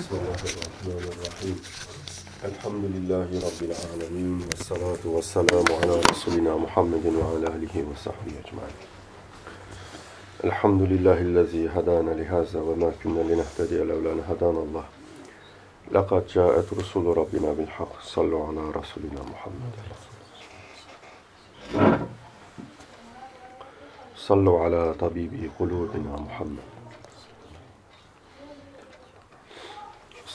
بسم الله الرحمن الرحيم. الحمد لله رب العالمين والصلاة والسلام على رسولنا محمد وعلى آله وصحبه أجمعين. الحمد لله الذي هدانا لهذا وما كنا لنهتدي لولا أن هدانا الله. لقد جاءت رسل ربنا بالحق. صلوا على رسولنا محمد. صلوا على طبيب قلوبنا محمد.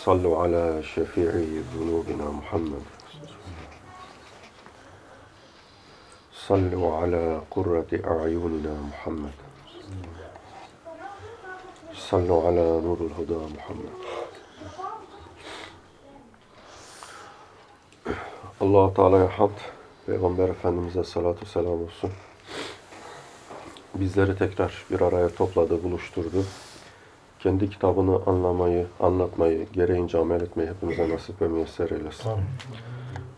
صلوا على شفيع ذنوبنا محمد صلوا على قرة أعيننا محمد صلوا على نور الهدى محمد allah Teala'ya hamd, Peygamber Efendimiz'e salatu selam olsun. Bizleri tekrar bir araya topladı, buluşturdu. Kendi kitabını anlamayı, anlatmayı, gereğince amel etmeyi hepimize nasip ve müyesser eylesin.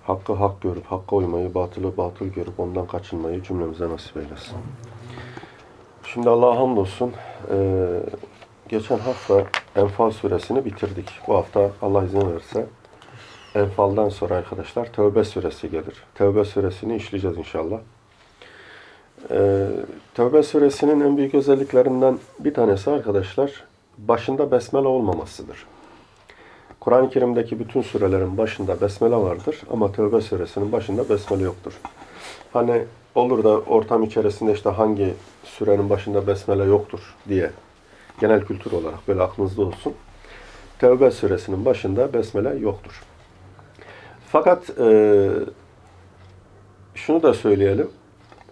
Hakkı hak görüp, hakka uymayı, batılı batıl görüp ondan kaçınmayı cümlemize nasip eylesin. Şimdi Allah'a hamdolsun. Ee, geçen hafta Enfal suresini bitirdik. Bu hafta Allah izin verirse Enfal'dan sonra arkadaşlar Tevbe suresi gelir. Tevbe suresini işleyeceğiz inşallah. Ee, Tevbe suresinin en büyük özelliklerinden bir tanesi arkadaşlar başında besmele olmamasıdır. Kur'an-ı Kerim'deki bütün surelerin başında besmele vardır ama Tevbe suresinin başında besmele yoktur. Hani olur da ortam içerisinde işte hangi surenin başında besmele yoktur diye genel kültür olarak böyle aklınızda olsun. Tevbe suresinin başında besmele yoktur. Fakat e, şunu da söyleyelim.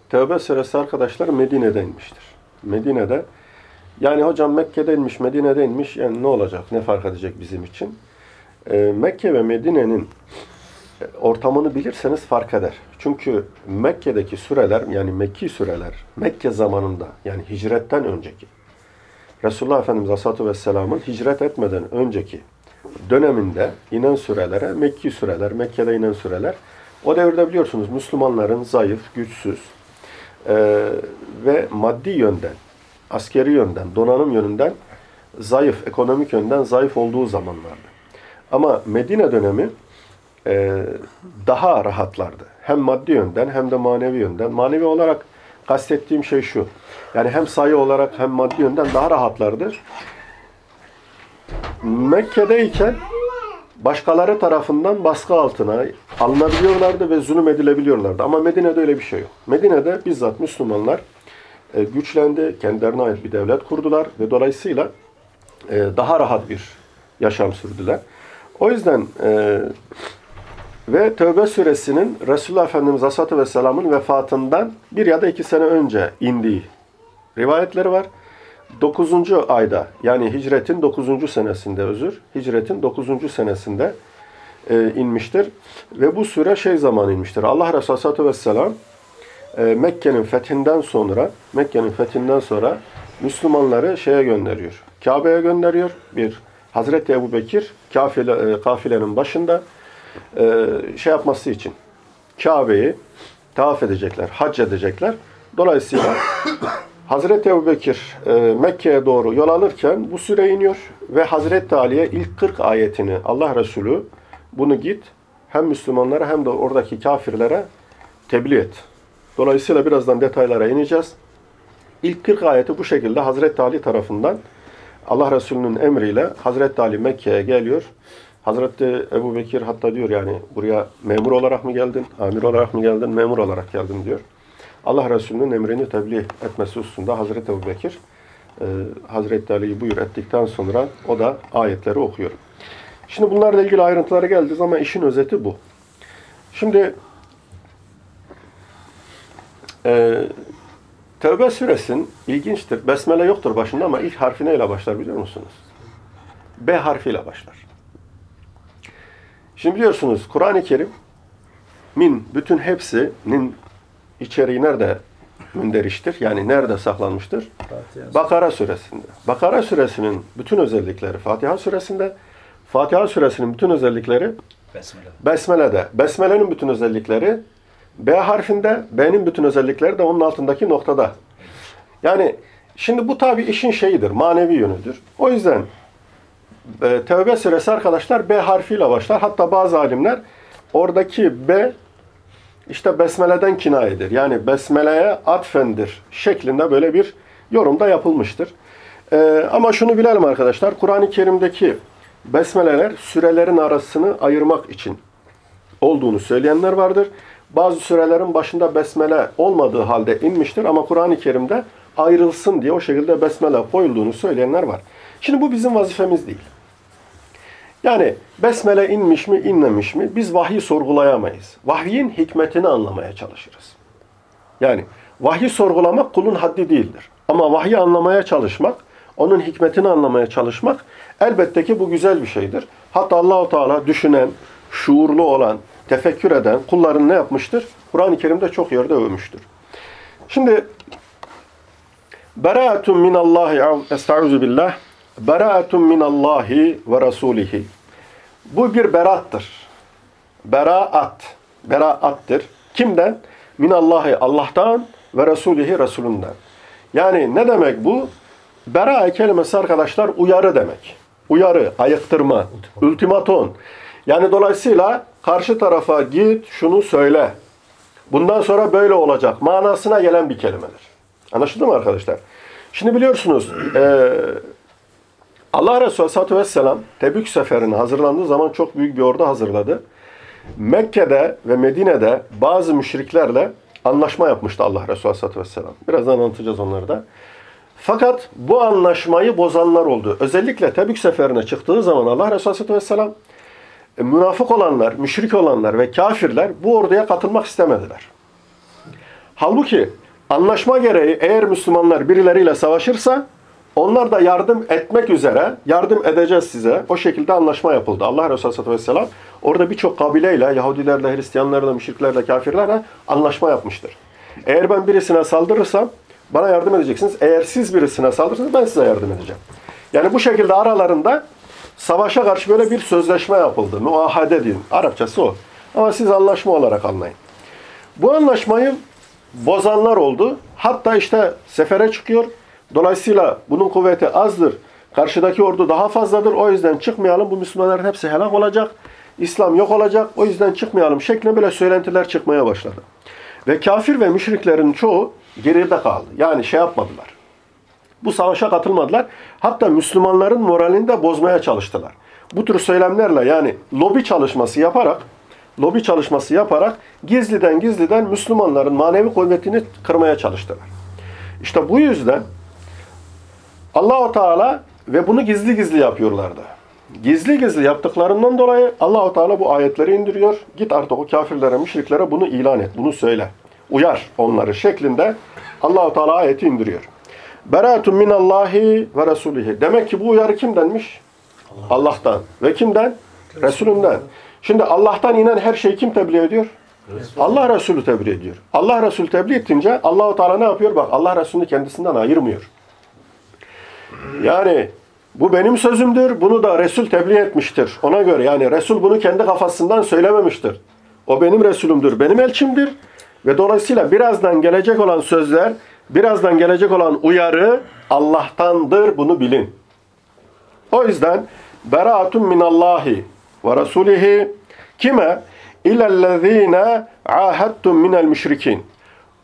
Tevbe suresi arkadaşlar Medine'de inmiştir. Medine'de yani hocam Mekke'de inmiş, Medine'de inmiş yani ne olacak, ne fark edecek bizim için? E, Mekke ve Medine'nin ortamını bilirseniz fark eder. Çünkü Mekke'deki süreler yani Mekki süreler Mekke zamanında yani hicretten önceki Resulullah Efendimiz Aleyhisselatü Vesselam'ın hicret etmeden önceki döneminde inen sürelere Mekki süreler, Mekke'de inen süreler. O devirde biliyorsunuz Müslümanların zayıf, güçsüz e, ve maddi yönden, askeri yönden, donanım yönünden zayıf, ekonomik yönden zayıf olduğu zamanlardı. Ama Medine dönemi e, daha rahatlardı. Hem maddi yönden hem de manevi yönden. Manevi olarak kastettiğim şey şu. Yani hem sayı olarak hem maddi yönden daha rahatlardı. Mekke'deyken başkaları tarafından baskı altına alınabiliyorlardı ve zulüm edilebiliyorlardı. Ama Medine'de öyle bir şey yok. Medine'de bizzat Müslümanlar e, güçlendi, kendilerine ait bir devlet kurdular ve dolayısıyla e, daha rahat bir yaşam sürdüler. O yüzden e, ve Tövbe suresinin Resulullah Efendimiz Aleyhisselatü Vesselam'ın vefatından bir ya da iki sene önce indiği rivayetleri var. 9. ayda yani hicretin 9. senesinde özür, hicretin 9. senesinde inmiştir. Ve bu süre şey zaman inmiştir. Allah Resulü Aleyhisselatü Vesselam e, Mekke'nin fethinden sonra Mekke'nin fethinden sonra Müslümanları şeye gönderiyor. Kabe'ye gönderiyor. Bir Hazreti Ebu Bekir kafile, e, kafilenin başında e, şey yapması için Kabe'yi tavaf edecekler, hac edecekler. Dolayısıyla Hazreti Ebu Bekir Mekke'ye doğru yol alırken bu süre iniyor ve Hazreti Ali'ye ilk 40 ayetini Allah Resulü bunu git hem Müslümanlara hem de oradaki kafirlere tebliğ et. Dolayısıyla birazdan detaylara ineceğiz. İlk 40 ayeti bu şekilde Hazreti Ali tarafından Allah Resulü'nün emriyle Hazreti Ali Mekke'ye geliyor. Hazreti Ebu Bekir hatta diyor yani buraya memur olarak mı geldin, amir olarak mı geldin, memur olarak geldin diyor. Allah Resulü'nün emrini tebliğ etmesi hususunda Hazreti Ebu Bekir, e, Hazreti Ali'yi buyur ettikten sonra o da ayetleri okuyor. Şimdi bunlarla ilgili ayrıntılara geldiği zaman işin özeti bu. Şimdi e, Tevbe suresin ilginçtir. Besmele yoktur başında ama ilk harfi neyle başlar biliyor musunuz? B harfiyle başlar. Şimdi biliyorsunuz Kur'an-ı Kerim min bütün hepsinin içeriği nerede münderiştir? Yani nerede saklanmıştır? Fatiha. Bakara suresinde. Bakara suresinin bütün özellikleri Fatiha suresinde. Fatiha suresinin bütün özellikleri Besmele. Besmele'de. Besmele'nin bütün özellikleri B harfinde, B'nin bütün özellikleri de onun altındaki noktada. Yani şimdi bu tabi işin şeyidir, manevi yönüdür. O yüzden e, Tevbe suresi arkadaşlar B harfiyle başlar. Hatta bazı alimler oradaki B işte besmeleden kinayedir. Yani besmeleye atfendir şeklinde böyle bir yorumda yapılmıştır. Ee, ama şunu bilelim arkadaşlar. Kur'an-ı Kerim'deki besmeleler sürelerin arasını ayırmak için olduğunu söyleyenler vardır. Bazı sürelerin başında besmele olmadığı halde inmiştir ama Kur'an-ı Kerim'de ayrılsın diye o şekilde besmele koyulduğunu söyleyenler var. Şimdi bu bizim vazifemiz değil. Yani besmele inmiş mi inmemiş mi biz vahyi sorgulayamayız. Vahyin hikmetini anlamaya çalışırız. Yani vahyi sorgulamak kulun haddi değildir. Ama vahyi anlamaya çalışmak, onun hikmetini anlamaya çalışmak elbette ki bu güzel bir şeydir. Hatta Allahu Teala düşünen, şuurlu olan, tefekkür eden kulların ne yapmıştır? Kur'an-ı Kerim'de çok yerde övmüştür. Şimdi Beraatun minallahi estaizu billah. Beraatun minallahi ve rasulihi. Bu bir berattır. Beraat. Beraattır. Kimden? Minallahi Allah'tan ve Resulihi Resulünden. Yani ne demek bu? Bera kelimesi arkadaşlar uyarı demek. Uyarı, ayıktırma, ultimaton. Yani dolayısıyla karşı tarafa git şunu söyle. Bundan sonra böyle olacak manasına gelen bir kelimedir. Anlaşıldı mı arkadaşlar? Şimdi biliyorsunuz e, Allah Resulü Aleyhisselatü Vesselam Tebük seferine hazırlandığı zaman çok büyük bir ordu hazırladı. Mekke'de ve Medine'de bazı müşriklerle anlaşma yapmıştı Allah Resulü Aleyhisselatü Vesselam. Birazdan anlatacağız onları da. Fakat bu anlaşmayı bozanlar oldu. Özellikle Tebük seferine çıktığı zaman Allah Resulü Aleyhisselatü Vesselam e, münafık olanlar, müşrik olanlar ve kafirler bu orduya katılmak istemediler. Halbuki anlaşma gereği eğer Müslümanlar birileriyle savaşırsa onlar da yardım etmek üzere yardım edeceğiz size. O şekilde anlaşma yapıldı. Allah Resulü Aleyhisselatü Vesselam orada birçok kabileyle, Yahudilerle, Hristiyanlarla, müşriklerle, kafirlerle anlaşma yapmıştır. Eğer ben birisine saldırırsam bana yardım edeceksiniz. Eğer siz birisine saldırırsanız ben size yardım edeceğim. Yani bu şekilde aralarında savaşa karşı böyle bir sözleşme yapıldı. Muahade diyeyim. Arapçası o. Ama siz anlaşma olarak anlayın. Bu anlaşmayı bozanlar oldu. Hatta işte sefere çıkıyor. Dolayısıyla bunun kuvveti azdır. Karşıdaki ordu daha fazladır. O yüzden çıkmayalım. Bu Müslümanların hepsi helak olacak. İslam yok olacak. O yüzden çıkmayalım şeklinde böyle söylentiler çıkmaya başladı. Ve kafir ve müşriklerin çoğu geride kaldı. Yani şey yapmadılar. Bu savaşa katılmadılar. Hatta Müslümanların moralini de bozmaya çalıştılar. Bu tür söylemlerle yani lobi çalışması yaparak lobi çalışması yaparak gizliden gizliden Müslümanların manevi kuvvetini kırmaya çalıştılar. İşte bu yüzden Allahu Teala ve bunu gizli gizli yapıyorlardı. Gizli gizli yaptıklarından dolayı Allahu Teala bu ayetleri indiriyor. Git artık o kafirlere, müşriklere bunu ilan et, bunu söyle. Uyar onları şeklinde Allahu Teala ayeti indiriyor. Beratun minallahi ve rasulihi. Demek ki bu uyarı kimdenmiş? Allah'tan. Ve kimden? Resulünden. Şimdi Allah'tan inen her şeyi kim tebliğ ediyor? Resul. Allah Resulü tebliğ ediyor. Allah Resulü tebliğ ettince Allahu Teala ne yapıyor? Bak Allah Resulü'nü kendisinden ayırmıyor. Yani bu benim sözümdür. Bunu da Resul tebliğ etmiştir. Ona göre yani Resul bunu kendi kafasından söylememiştir. O benim Resulümdür, benim elçimdir. Ve dolayısıyla birazdan gelecek olan sözler, birazdan gelecek olan uyarı Allah'tandır. Bunu bilin. O yüzden beraatun minallahi ve rasulihi kime ilellezine ahadtum minel müşrikin.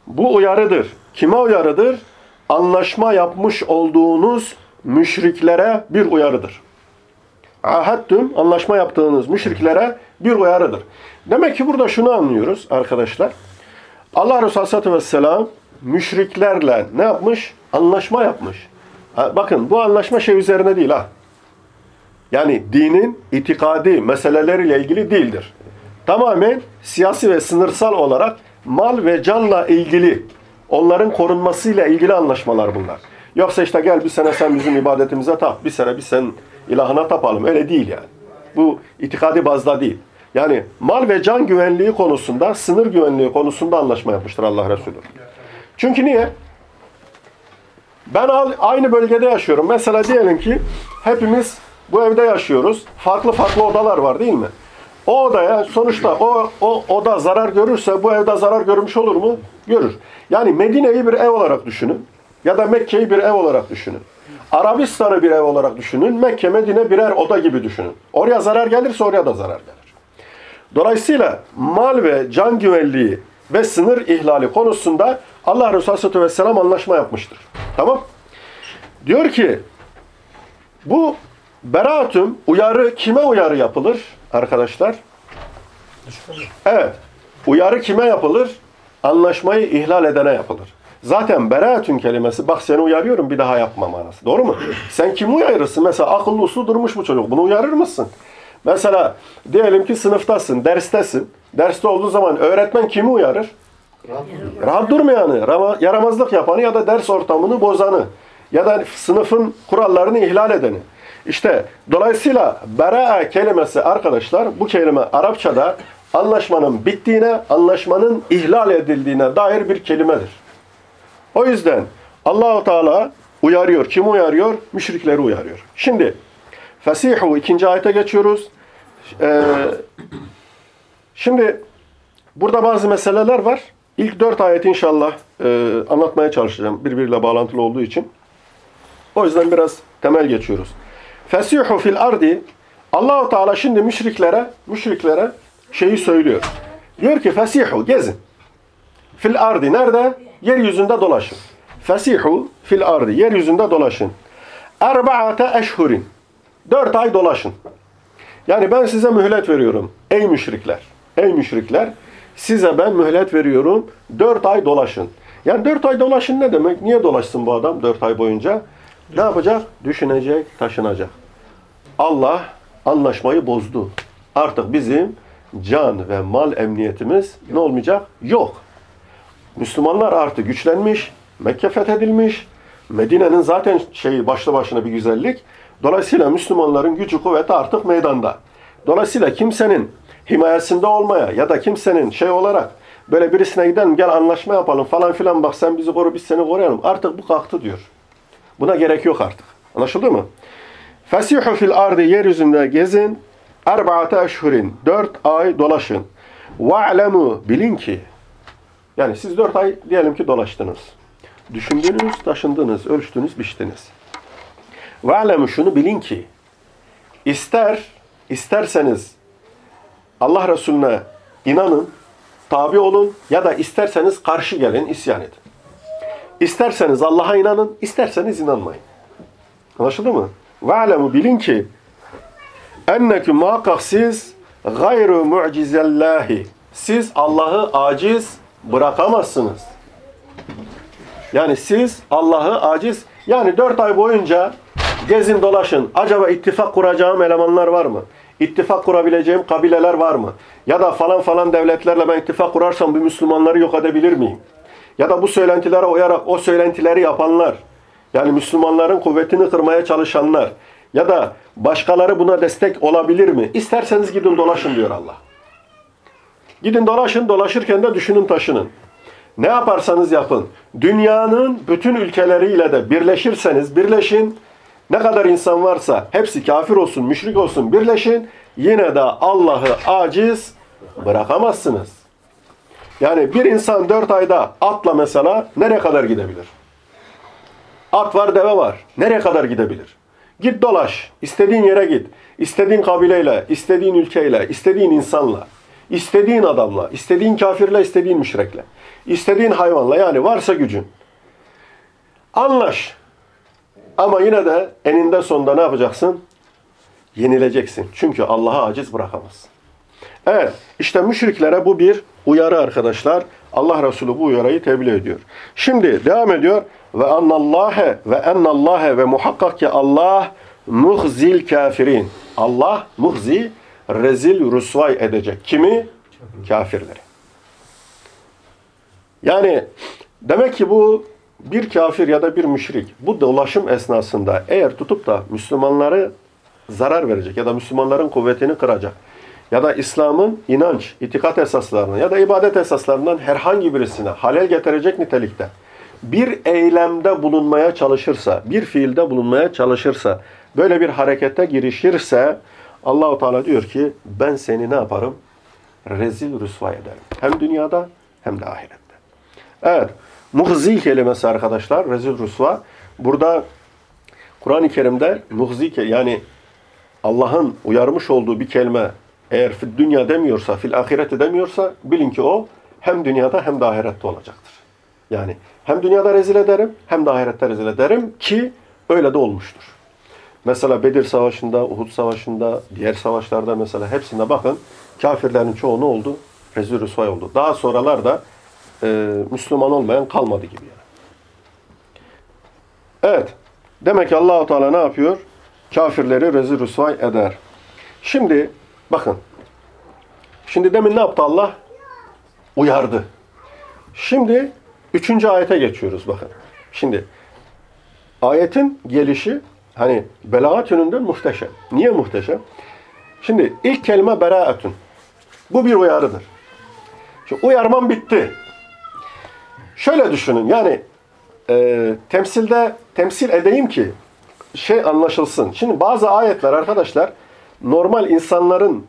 Bu uyarıdır. Kime uyarıdır? Anlaşma yapmış olduğunuz müşriklere bir uyarıdır. Ahadtum, anlaşma yaptığınız müşriklere bir uyarıdır. Demek ki burada şunu anlıyoruz arkadaşlar. Allah Resulü Aleyhisselatü Vesselam müşriklerle ne yapmış? Anlaşma yapmış. Bakın bu anlaşma şey üzerine değil ha. Yani dinin itikadi meseleleriyle ilgili değildir. Tamamen siyasi ve sınırsal olarak mal ve canla ilgili, onların korunmasıyla ilgili anlaşmalar bunlar. Yoksa işte gel bir sene sen bizim ibadetimize tap, bir sene biz senin ilahına tapalım. Öyle değil yani. Bu itikadi bazda değil. Yani mal ve can güvenliği konusunda, sınır güvenliği konusunda anlaşma yapmıştır Allah Resulü. Çünkü niye? Ben aynı bölgede yaşıyorum. Mesela diyelim ki hepimiz bu evde yaşıyoruz. Farklı farklı odalar var değil mi? O odaya sonuçta o, o oda zarar görürse bu evde zarar görmüş olur mu? Görür. Yani Medine'yi bir ev olarak düşünün. Ya da Mekke'yi bir ev olarak düşünün. Arabistan'ı bir ev olarak düşünün. Mekke, Medine birer oda gibi düşünün. Oraya zarar gelirse oraya da zarar gelir. Dolayısıyla mal ve can güvenliği ve sınır ihlali konusunda Allah Resulü Aleyhisselatü Vesselam anlaşma yapmıştır. Tamam? Diyor ki bu beraatüm uyarı kime uyarı yapılır arkadaşlar? Evet. Uyarı kime yapılır? Anlaşmayı ihlal edene yapılır. Zaten beraatün kelimesi bak seni uyarıyorum bir daha yapma manası. Doğru mu? Sen kimi uyarırsın? Mesela akıllı uslu durmuş bu çocuk. Bunu uyarır mısın? Mesela diyelim ki sınıftasın, derstesin. Derste olduğu zaman öğretmen kimi uyarır? Rahat durmayanı, rama- yaramazlık yapanı ya da ders ortamını bozanı ya da sınıfın kurallarını ihlal edeni. İşte dolayısıyla bera'a kelimesi arkadaşlar bu kelime Arapçada anlaşmanın bittiğine, anlaşmanın ihlal edildiğine dair bir kelimedir. O yüzden Allahu Teala uyarıyor. Kim uyarıyor? Müşrikleri uyarıyor. Şimdi Fesihu ikinci ayete geçiyoruz. Ee, şimdi burada bazı meseleler var. İlk dört ayet inşallah e, anlatmaya çalışacağım birbiriyle bağlantılı olduğu için. O yüzden biraz temel geçiyoruz. Fesihu fil ardi Allahu Teala şimdi müşriklere müşriklere şeyi söylüyor. Diyor ki fesihu gezin. Fil ardi nerede? Yeryüzünde dolaşın. Fesihu fil ardi yeryüzünde dolaşın. Erba'ate eşhurin. Dört ay dolaşın. Yani ben size mühlet veriyorum. Ey müşrikler. Ey müşrikler. Size ben mühlet veriyorum. Dört ay dolaşın. Yani dört ay dolaşın ne demek? Niye dolaşsın bu adam dört ay boyunca? Ne yapacak? Düşünecek, taşınacak. Allah anlaşmayı bozdu. Artık bizim can ve mal emniyetimiz ne olmayacak? Yok. Müslümanlar artık güçlenmiş, Mekke fethedilmiş, Medine'nin zaten şeyi başlı başına bir güzellik. Dolayısıyla Müslümanların gücü kuvveti artık meydanda. Dolayısıyla kimsenin himayesinde olmaya ya da kimsenin şey olarak böyle birisine gidelim gel anlaşma yapalım falan filan bak sen bizi koru biz seni koruyalım. Artık bu kalktı diyor. Buna gerek yok artık. Anlaşıldı mı? Fesihu fil ardı yeryüzünde gezin. Erbaate eşhurin. Dört ay dolaşın. Ve'lemu bilin ki yani siz dört ay diyelim ki dolaştınız. Düşündünüz, taşındınız, ölçtünüz, biçtiniz. Ve'lemu şunu bilin ki ister isterseniz Allah Resulüne inanın, tabi olun ya da isterseniz karşı gelin, isyan edin. İsterseniz Allah'a inanın, isterseniz inanmayın. Anlaşıldı mı? Ve'lemu bilin ki enneküm muhakkak siz gayru mu'cizellahi. Siz Allah'ı aciz bırakamazsınız. Yani siz Allah'ı aciz, yani dört ay boyunca gezin dolaşın. Acaba ittifak kuracağım elemanlar var mı? İttifak kurabileceğim kabileler var mı? Ya da falan falan devletlerle ben ittifak kurarsam bu Müslümanları yok edebilir miyim? Ya da bu söylentilere uyarak o söylentileri yapanlar, yani Müslümanların kuvvetini kırmaya çalışanlar ya da başkaları buna destek olabilir mi? İsterseniz gidin dolaşın diyor Allah. Gidin dolaşın, dolaşırken de düşünün taşının. Ne yaparsanız yapın. Dünyanın bütün ülkeleriyle de birleşirseniz birleşin. Ne kadar insan varsa hepsi kafir olsun, müşrik olsun birleşin. Yine de Allah'ı aciz bırakamazsınız. Yani bir insan dört ayda atla mesela nereye kadar gidebilir? At var, deve var. Nereye kadar gidebilir? Git dolaş. İstediğin yere git. İstediğin kabileyle, istediğin ülkeyle, istediğin insanla, istediğin adamla, istediğin kafirle, istediğin müşrekle, istediğin hayvanla yani varsa gücün. Anlaş. Ama yine de eninde sonunda ne yapacaksın? Yenileceksin. Çünkü Allah'a aciz bırakamazsın. Evet, işte müşriklere bu bir uyarı arkadaşlar. Allah Resulü bu uyarıyı tebliğ ediyor. Şimdi devam ediyor. Ve annallâhe ve ennallâhe ve muhakkak ki Allah muhzil kafirin. Allah muhzi rezil rusvay edecek. Kimi? Kafirleri. Yani demek ki bu bir kafir ya da bir müşrik bu dolaşım esnasında eğer tutup da Müslümanları zarar verecek ya da Müslümanların kuvvetini kıracak ya da İslam'ın inanç, itikat esaslarına ya da ibadet esaslarından herhangi birisine halel getirecek nitelikte bir eylemde bulunmaya çalışırsa, bir fiilde bulunmaya çalışırsa, böyle bir harekete girişirse Allahu Teala diyor ki ben seni ne yaparım? Rezil rüsva ederim. Hem dünyada hem de ahirette. Evet. Muhzil kelimesi arkadaşlar. Rezil rüsva. Burada Kur'an-ı Kerim'de muhzike yani Allah'ın uyarmış olduğu bir kelime eğer fid dünya demiyorsa, fil ahirette demiyorsa bilin ki o hem dünyada hem de ahirette olacaktır. Yani hem dünyada rezil ederim hem de ahirette rezil ederim ki öyle de olmuştur. Mesela Bedir Savaşı'nda, Uhud Savaşı'nda, diğer savaşlarda mesela hepsinde bakın kafirlerin çoğu ne oldu? Rezil rüsvay oldu. Daha sonralar da e, Müslüman olmayan kalmadı gibi yani. Evet. Demek ki Allahu Teala ne yapıyor? Kafirleri rezil rüsvay eder. Şimdi bakın. Şimdi demin ne yaptı Allah? Uyardı. Şimdi üçüncü ayete geçiyoruz bakın. Şimdi ayetin gelişi hani belagat yönünden muhteşem. Niye muhteşem? Şimdi ilk kelime beraatun. Bu bir uyarıdır. Şimdi uyarmam bitti. Şöyle düşünün yani e, temsilde temsil edeyim ki şey anlaşılsın. Şimdi bazı ayetler arkadaşlar normal insanların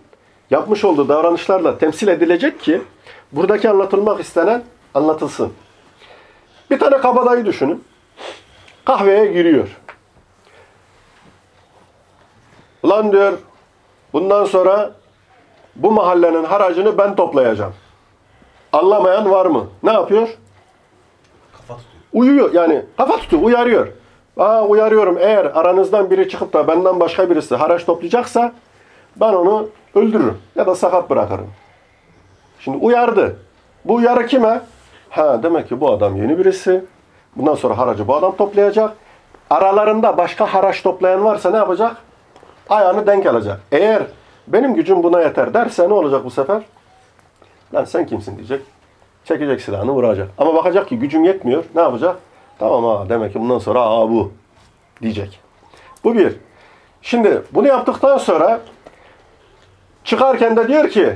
yapmış olduğu davranışlarla temsil edilecek ki buradaki anlatılmak istenen anlatılsın. Bir tane kabadayı düşünün. Kahveye giriyor. Ulan diyor bundan sonra bu mahallenin haracını ben toplayacağım. Anlamayan var mı? Ne yapıyor? Uyuyor yani kafa tutuyor, uyarıyor. Aa uyarıyorum eğer aranızdan biri çıkıp da benden başka birisi haraç toplayacaksa ben onu öldürürüm ya da sakat bırakırım. Şimdi uyardı. Bu uyarı kime? Ha demek ki bu adam yeni birisi. Bundan sonra haracı bu adam toplayacak. Aralarında başka haraç toplayan varsa ne yapacak? Ayağını denk alacak. Eğer benim gücüm buna yeter derse ne olacak bu sefer? Lan sen kimsin diyecek. Çekecek silahını vuracak. Ama bakacak ki gücüm yetmiyor. Ne yapacak? Tamam ha demek ki bundan sonra aa bu diyecek. Bu bir. Şimdi bunu yaptıktan sonra çıkarken de diyor ki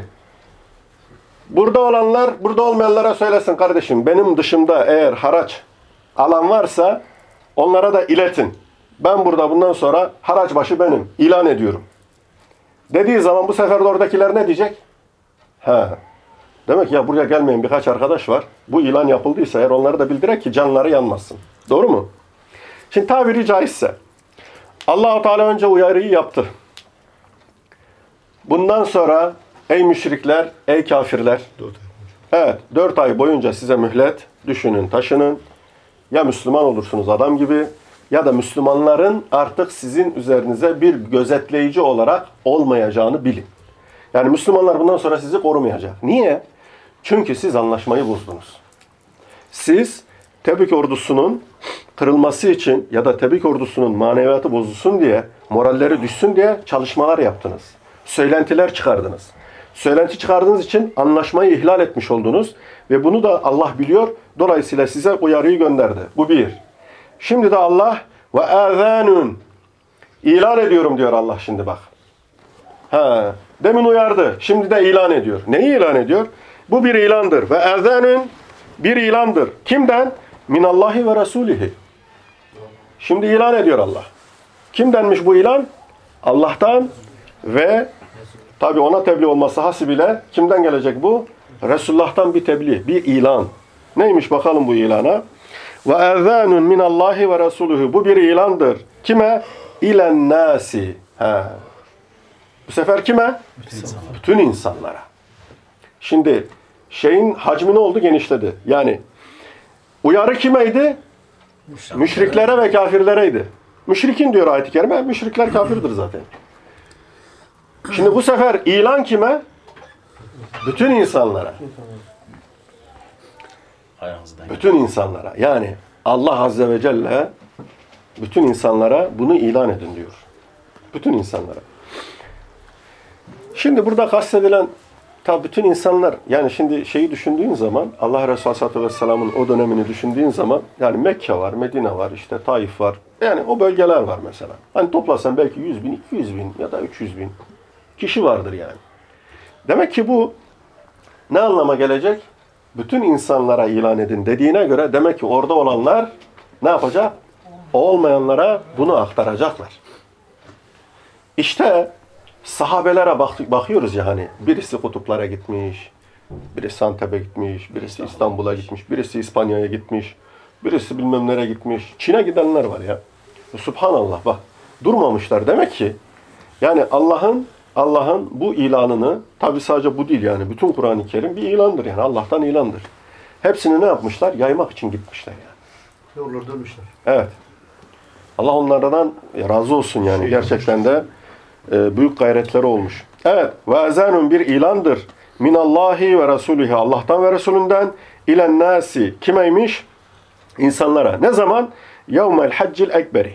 burada olanlar burada olmayanlara söylesin kardeşim benim dışımda eğer haraç alan varsa onlara da iletin. Ben burada bundan sonra haraç başı benim. ilan ediyorum. Dediği zaman bu sefer de oradakiler ne diyecek? Ha. Demek ya buraya gelmeyen birkaç arkadaş var. Bu ilan yapıldıysa eğer onları da bildirek ki canları yanmasın. Doğru mu? Şimdi tabiri caizse Allahu Teala önce uyarıyı yaptı. Bundan sonra ey müşrikler, ey kafirler. Evet, dört ay boyunca size mühlet, düşünün, taşının. Ya Müslüman olursunuz adam gibi ya da Müslümanların artık sizin üzerinize bir gözetleyici olarak olmayacağını bilin. Yani Müslümanlar bundan sonra sizi korumayacak. Niye? Çünkü siz anlaşmayı bozdunuz. Siz Tebük ordusunun kırılması için ya da Tebük ordusunun maneviyatı bozulsun diye, moralleri düşsün diye çalışmalar yaptınız. Söylentiler çıkardınız. Söylenti çıkardığınız için anlaşmayı ihlal etmiş oldunuz ve bunu da Allah biliyor. Dolayısıyla size uyarıyı gönderdi. Bu bir. Şimdi de Allah ve azanun ilan ediyorum diyor Allah şimdi bak. Ha, demin uyardı. Şimdi de ilan ediyor. Neyi ilan ediyor? Bu bir ilandır. Ve azanun bir ilandır. Kimden? Minallahi ve Resulihi. Şimdi ilan ediyor Allah. Kimdenmiş bu ilan? Allah'tan ve tabi ona tebliğ olması hasibiyle kimden gelecek bu? Resulullah'tan bir tebliğ, bir ilan. Neymiş bakalım bu ilana? Ve ezanun minallahi ve resuluhu. Bu bir ilandır. Kime? İlen nasi. Ha. Bu sefer kime? Bütün insanlara. Şimdi şeyin hacmi ne oldu? Genişledi. Yani uyarı kimeydi? Müşriklere ve kafirlereydi. Müşrikin diyor ayet-i kerime. Müşrikler kafirdir zaten. Şimdi bu sefer ilan kime? Bütün insanlara. Bütün insanlara. Yani Allah Azze ve Celle bütün insanlara bunu ilan edin diyor. Bütün insanlara. Şimdi burada kastedilen tabi bütün insanlar yani şimdi şeyi düşündüğün zaman Allah Resulü Aleyhisselatü Vesselam'ın o dönemini düşündüğün zaman yani Mekke var, Medine var, işte Taif var. Yani o bölgeler var mesela. Hani toplasan belki 100 bin, 200 bin ya da 300 bin kişi vardır yani. Demek ki bu ne anlama gelecek? Bütün insanlara ilan edin dediğine göre demek ki orada olanlar ne yapacak? Olmayanlara bunu aktaracaklar. İşte sahabelere bak bakıyoruz ya hani birisi kutuplara gitmiş, birisi Antep'e gitmiş, birisi İstanbul'a gitmiş, birisi İspanya'ya gitmiş, birisi bilmem nereye gitmiş. Çin'e gidenler var ya. Subhanallah bak durmamışlar. Demek ki yani Allah'ın Allah'ın bu ilanını tabi sadece bu değil yani bütün Kur'an-ı Kerim bir ilandır yani Allah'tan ilandır. Hepsini ne yapmışlar? Yaymak için gitmişler yani. Yollar dönmüşler. Evet. Allah onlardan razı olsun yani. Gerçekten de e, büyük gayretleri olmuş. Evet. Ve ezanun bir ilandır. Minallahi ve Resulühi. Allah'tan ve Resulünden ilen nasi. Kimeymiş? İnsanlara. Ne zaman? Yevmel haccil ekberi.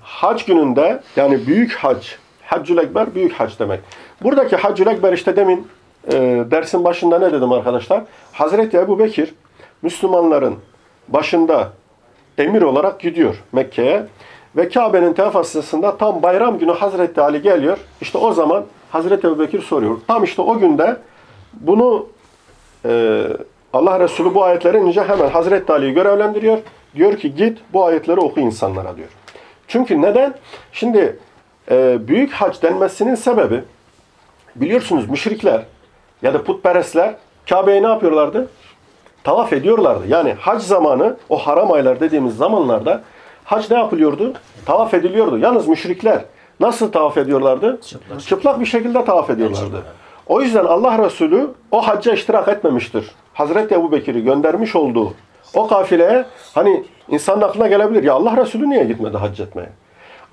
Hac gününde yani büyük hac. Haccül ekber büyük hac demek. Buradaki haccül ekber işte demin e, dersin başında ne dedim arkadaşlar? Hazreti Ebu Bekir Müslümanların başında emir olarak gidiyor Mekke'ye. Ve Kabe'nin tefasısında tam bayram günü Hazreti Ali geliyor. İşte o zaman Hazreti Ebubekir soruyor. Tam işte o günde bunu e, Allah Resulü bu ayetleri inince hemen Hazreti Ali'yi görevlendiriyor. Diyor ki git bu ayetleri oku insanlara diyor. Çünkü neden? Şimdi e, büyük hac denmesinin sebebi biliyorsunuz müşrikler ya da putperestler Kabe'yi ne yapıyorlardı? tavaf ediyorlardı. Yani hac zamanı, o haram aylar dediğimiz zamanlarda hac ne yapılıyordu? Tavaf ediliyordu. Yalnız müşrikler nasıl tavaf ediyorlardı? Çıplak. Çıplak bir şekilde tavaf ediyorlardı. O yüzden Allah Resulü o hacca iştirak etmemiştir. Hazreti Ebu Bekir'i göndermiş olduğu o kafileye hani insanın aklına gelebilir. Ya Allah Resulü niye gitmedi hac etmeye?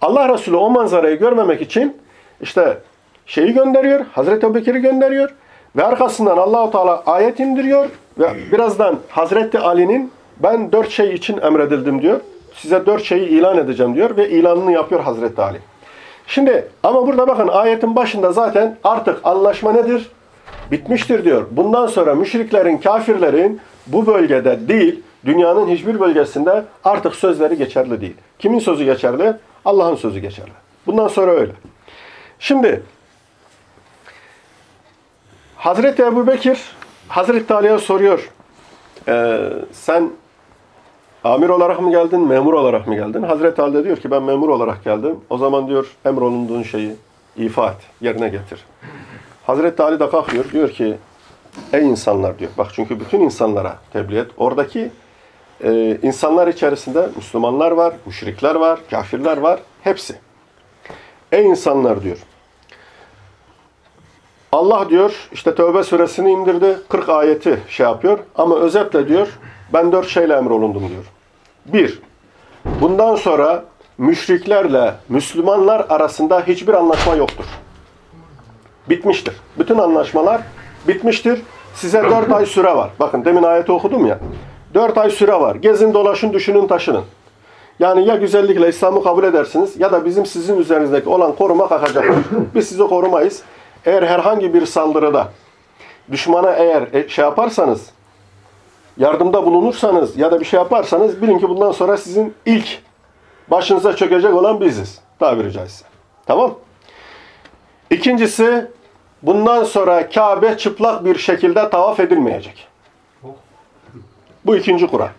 Allah Resulü o manzarayı görmemek için işte şeyi gönderiyor, Hazreti Ebubekir'i gönderiyor ve arkasından Allahu Teala ayet indiriyor ve birazdan Hazreti Ali'nin ben dört şey için emredildim diyor. Size dört şeyi ilan edeceğim diyor ve ilanını yapıyor Hazreti Ali. Şimdi ama burada bakın ayetin başında zaten artık anlaşma nedir? Bitmiştir diyor. Bundan sonra müşriklerin, kafirlerin bu bölgede değil, dünyanın hiçbir bölgesinde artık sözleri geçerli değil. Kimin sözü geçerli? Allah'ın sözü geçerli. Bundan sonra öyle. Şimdi Hazreti Ebu Bekir Hazreti Ali'ye soruyor. "Ee, sen amir olarak mı geldin, memur olarak mı geldin? Hazreti Ali de diyor ki ben memur olarak geldim. O zaman diyor emrolunduğun şeyi ifa et, yerine getir. Hazreti Ali de kalkıyor diyor ki ey insanlar diyor. Bak çünkü bütün insanlara tebliğ et. Oradaki e, insanlar içerisinde Müslümanlar var, müşrikler var, kafirler var. Hepsi. Ey insanlar diyor. Allah diyor işte Tövbe suresini indirdi. 40 ayeti şey yapıyor. Ama özetle diyor ben dört şeyle emrolundum diyor. Bir, bundan sonra müşriklerle Müslümanlar arasında hiçbir anlaşma yoktur. Bitmiştir. Bütün anlaşmalar bitmiştir. Size dört ay süre var. Bakın demin ayeti okudum ya. Dört ay süre var. Gezin dolaşın düşünün taşının. Yani ya güzellikle İslam'ı kabul edersiniz ya da bizim sizin üzerinizdeki olan koruma kalkacaktır. Biz sizi korumayız. Eğer herhangi bir saldırıda düşmana eğer e, şey yaparsanız yardımda bulunursanız ya da bir şey yaparsanız bilin ki bundan sonra sizin ilk başınıza çökecek olan biziz. Tabiri caizse. Tamam? İkincisi bundan sonra Kabe çıplak bir şekilde tavaf edilmeyecek. Bu ikinci kural.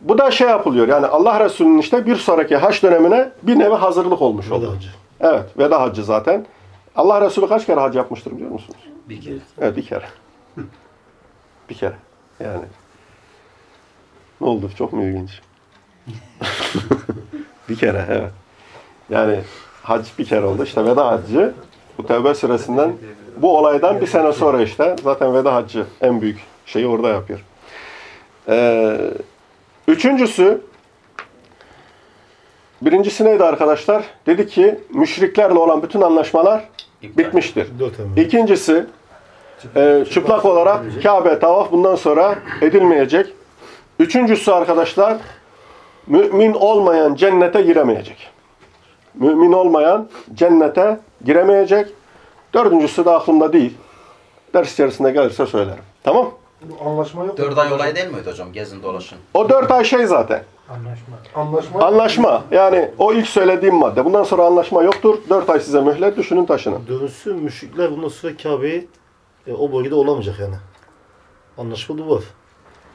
Bu da şey yapılıyor yani Allah Resulü'nün işte bir sonraki haç dönemine bir nevi hazırlık olmuş oldu. Veda hacı. Evet veda hacı zaten. Allah Resulü kaç kere hac yapmıştır biliyor musunuz? Bir kere. Evet bir kere. Bir kere. Yani. Ne oldu? Çok mu ilginç? bir kere evet. Yani hac bir kere oldu. İşte veda haccı bu tevbe süresinden bu olaydan bir sene sonra işte zaten veda haccı en büyük şeyi orada yapıyor. Ee, üçüncüsü birincisi neydi arkadaşlar? Dedi ki müşriklerle olan bütün anlaşmalar bitmiştir. İkincisi e, çıplak olarak Kabe tavaf bundan sonra edilmeyecek. Üçüncüsü arkadaşlar mümin olmayan cennete giremeyecek. Mümin olmayan cennete giremeyecek. Dördüncüsü de aklımda değil. Ders içerisinde gelirse söylerim. Tamam? Bu anlaşma yok. Dört ay olay değil miydi hocam? Gezin dolaşın. O dört ay şey zaten. Anlaşma. Anlaşma. Anlaşma. Yani o ilk söylediğim madde. Bundan sonra anlaşma yoktur. Dört ay size mühlet düşünün taşının. Dönüşü müşrikler bundan sonra Kabe'yi e, o bölgede olamayacak yani. Anlaşma bu.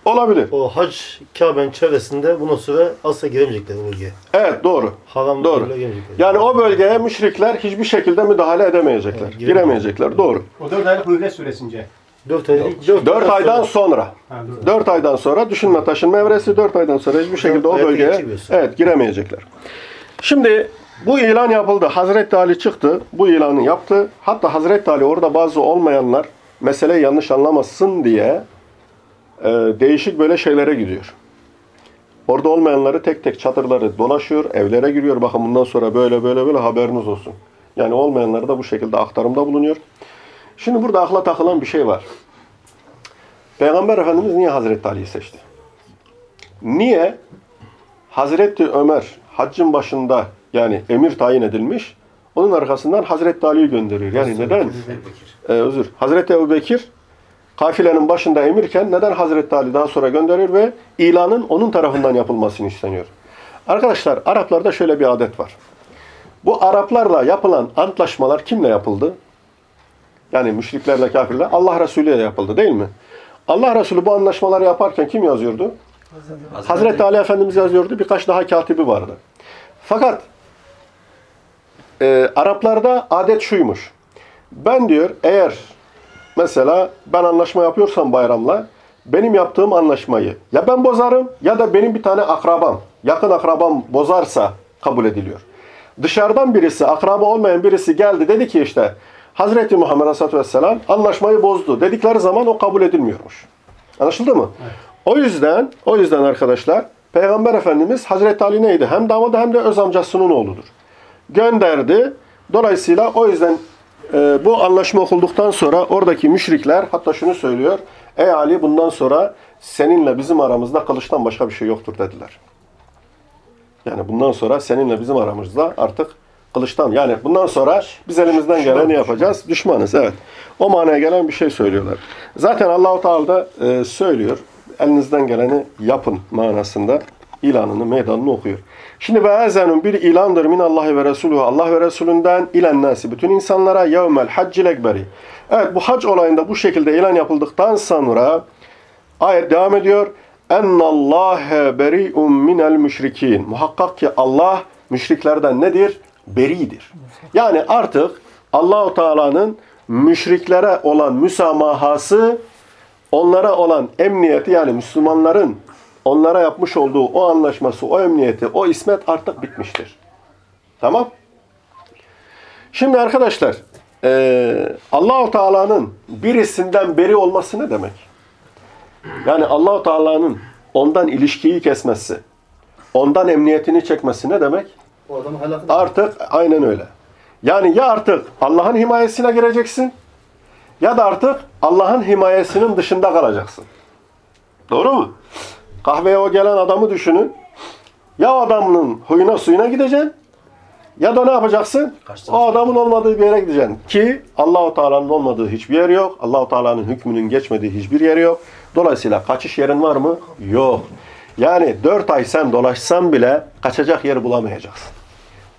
Olabilir. O hac Kabe'nin çevresinde bundan sonra asla giremeyecekler o bölgeye. Evet doğru. Haram Doğru. giremeyecekler. Yani o bölgeye müşrikler hiçbir şekilde müdahale edemeyecekler. Evet, giremeyecekler. Doğru. O dört aylık mühlet süresince. Dört ay, dört, 4 aydan sonra. 4 aydan sonra düşünme taşınma evresi 4 aydan sonra hiçbir şekilde o ayda bölgeye evet giremeyecekler. Şimdi bu ilan yapıldı. Hazreti Ali çıktı. Bu ilanı yaptı. Hatta Hazreti Ali orada bazı olmayanlar meseleyi yanlış anlamasın diye e, değişik böyle şeylere gidiyor. Orada olmayanları tek tek çadırları dolaşıyor, evlere giriyor. Bakın bundan sonra böyle böyle böyle haberiniz olsun. Yani olmayanları da bu şekilde aktarımda bulunuyor. Şimdi burada akla takılan bir şey var. Peygamber Efendimiz niye Hazreti Ali'yi seçti? Niye Hazreti Ömer haccın başında yani emir tayin edilmiş, onun arkasından Hazreti Ali'yi gönderiyor. Yani neden? Ee, özür. Hazreti Ebu Bekir kafilenin başında emirken neden Hazreti Ali daha sonra gönderiyor ve ilanın onun tarafından yapılmasını isteniyor. Arkadaşlar Araplarda şöyle bir adet var. Bu Araplarla yapılan antlaşmalar kimle yapıldı? Yani müşriklerle kafirler Allah Resulü ile yapıldı değil mi? Allah Resulü bu anlaşmaları yaparken kim yazıyordu? Hazreti Ali Efendimiz yazıyordu. Birkaç daha katibi vardı. Fakat e, Araplarda adet şuymuş. Ben diyor eğer mesela ben anlaşma yapıyorsam bayramla benim yaptığım anlaşmayı ya ben bozarım ya da benim bir tane akrabam, yakın akrabam bozarsa kabul ediliyor. Dışarıdan birisi, akraba olmayan birisi geldi dedi ki işte Hazreti Muhammed Aleyhisselatü Vesselam anlaşmayı bozdu dedikleri zaman o kabul edilmiyormuş. Anlaşıldı mı? O yüzden, o yüzden arkadaşlar Peygamber Efendimiz Hazreti Ali neydi? Hem damadı hem de öz amcasının oğludur. Gönderdi. Dolayısıyla o yüzden e, bu anlaşma okulduktan sonra oradaki müşrikler hatta şunu söylüyor. Ey Ali bundan sonra seninle bizim aramızda kılıçtan başka bir şey yoktur dediler. Yani bundan sonra seninle bizim aramızda artık kılıçtan yani bundan sonra biz elimizden geleni yapacağız. Düşmanız evet. O manaya gelen bir şey söylüyorlar. Zaten Allahu Teala da e, söylüyor. Elinizden geleni yapın manasında ilanını, meydanını okuyor. Şimdi ve ezenun bir ilandır min Allahi ve Resuluhu. Allah ve Resulünden ilen nasi. Bütün insanlara yevmel haccil ekberi. Evet bu hac olayında bu şekilde ilan yapıldıktan sonra ayet devam ediyor. Ennallâhe beri'un minel müşrikin. Muhakkak ki Allah müşriklerden nedir? Beridir. Yani artık Allahu Teala'nın müşriklere olan müsamahası, onlara olan emniyeti yani Müslümanların onlara yapmış olduğu o anlaşması, o emniyeti, o ismet artık bitmiştir. Tamam? Şimdi arkadaşlar, eee Allahu Teala'nın birisinden beri olması ne demek? Yani Allahu Teala'nın ondan ilişkiyi kesmesi, ondan emniyetini çekmesi ne demek? Artık aynen öyle. Yani ya artık Allah'ın himayesine gireceksin ya da artık Allah'ın himayesinin dışında kalacaksın. Doğru mu? Kahveye o gelen adamı düşünün. Ya adamın huyuna suyuna gideceksin ya da ne yapacaksın? O adamın olmadığı bir yere gideceksin. Ki Allahu Teala'nın olmadığı hiçbir yer yok. Allahu Teala'nın hükmünün geçmediği hiçbir yer yok. Dolayısıyla kaçış yerin var mı? Yok. Yani dört ay sen dolaşsan bile kaçacak yer bulamayacaksın.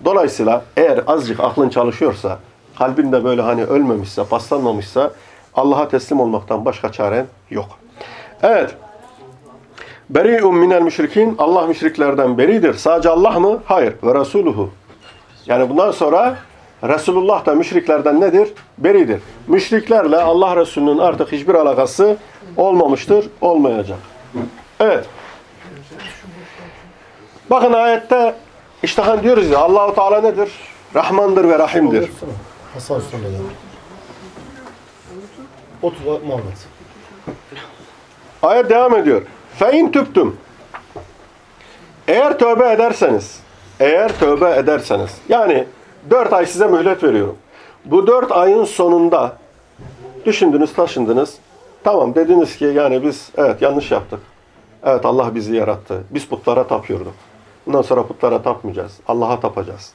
Dolayısıyla eğer azıcık aklın çalışıyorsa, kalbinde böyle hani ölmemişse, paslanmamışsa Allah'a teslim olmaktan başka çaren yok. Evet. Beri'un minel müşrikin. Allah müşriklerden beridir. Sadece Allah mı? Hayır. Ve Resuluhu. Yani bundan sonra Resulullah da müşriklerden nedir? Beridir. Müşriklerle Allah Resulü'nün artık hiçbir alakası olmamıştır, olmayacak. Evet. Bakın ayette işte hani diyoruz ya Allahu Teala nedir? Rahmandır ve Rahim'dir. Hasan gel. Otur Muhammed. Ayet devam ediyor. Fein tüptüm. Eğer tövbe ederseniz, eğer tövbe ederseniz, yani dört ay size mühlet veriyorum. Bu dört ayın sonunda düşündünüz, taşındınız. Tamam dediniz ki yani biz evet yanlış yaptık. Evet Allah bizi yarattı. Biz putlara tapıyorduk. Bundan sonra putlara tapmayacağız. Allah'a tapacağız.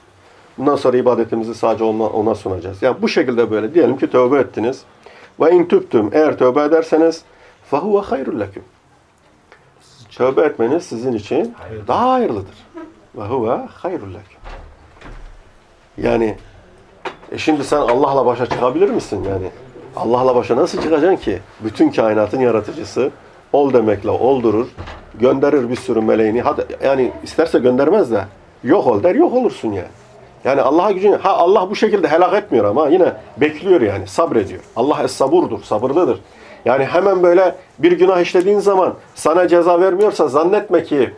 Bundan sonra ibadetimizi sadece ona, ona sunacağız. Yani bu şekilde böyle diyelim ki tövbe ettiniz. Ve in tüptüm eğer tövbe ederseniz fehuve hayrul leküm. Tövbe etmeniz sizin için daha hayırlıdır. Ve huve hayrul leküm. Yani e şimdi sen Allah'la başa çıkabilir misin yani? Allah'la başa nasıl çıkacaksın ki? Bütün kainatın yaratıcısı ol demekle oldurur. Gönderir bir sürü meleğini. Hadi, yani isterse göndermez de yok ol der yok olursun yani. Yani Allah'a gücün ha Allah bu şekilde helak etmiyor ama yine bekliyor yani sabrediyor. Allah es-saburdur, sabırlıdır. Yani hemen böyle bir günah işlediğin zaman sana ceza vermiyorsa zannetme ki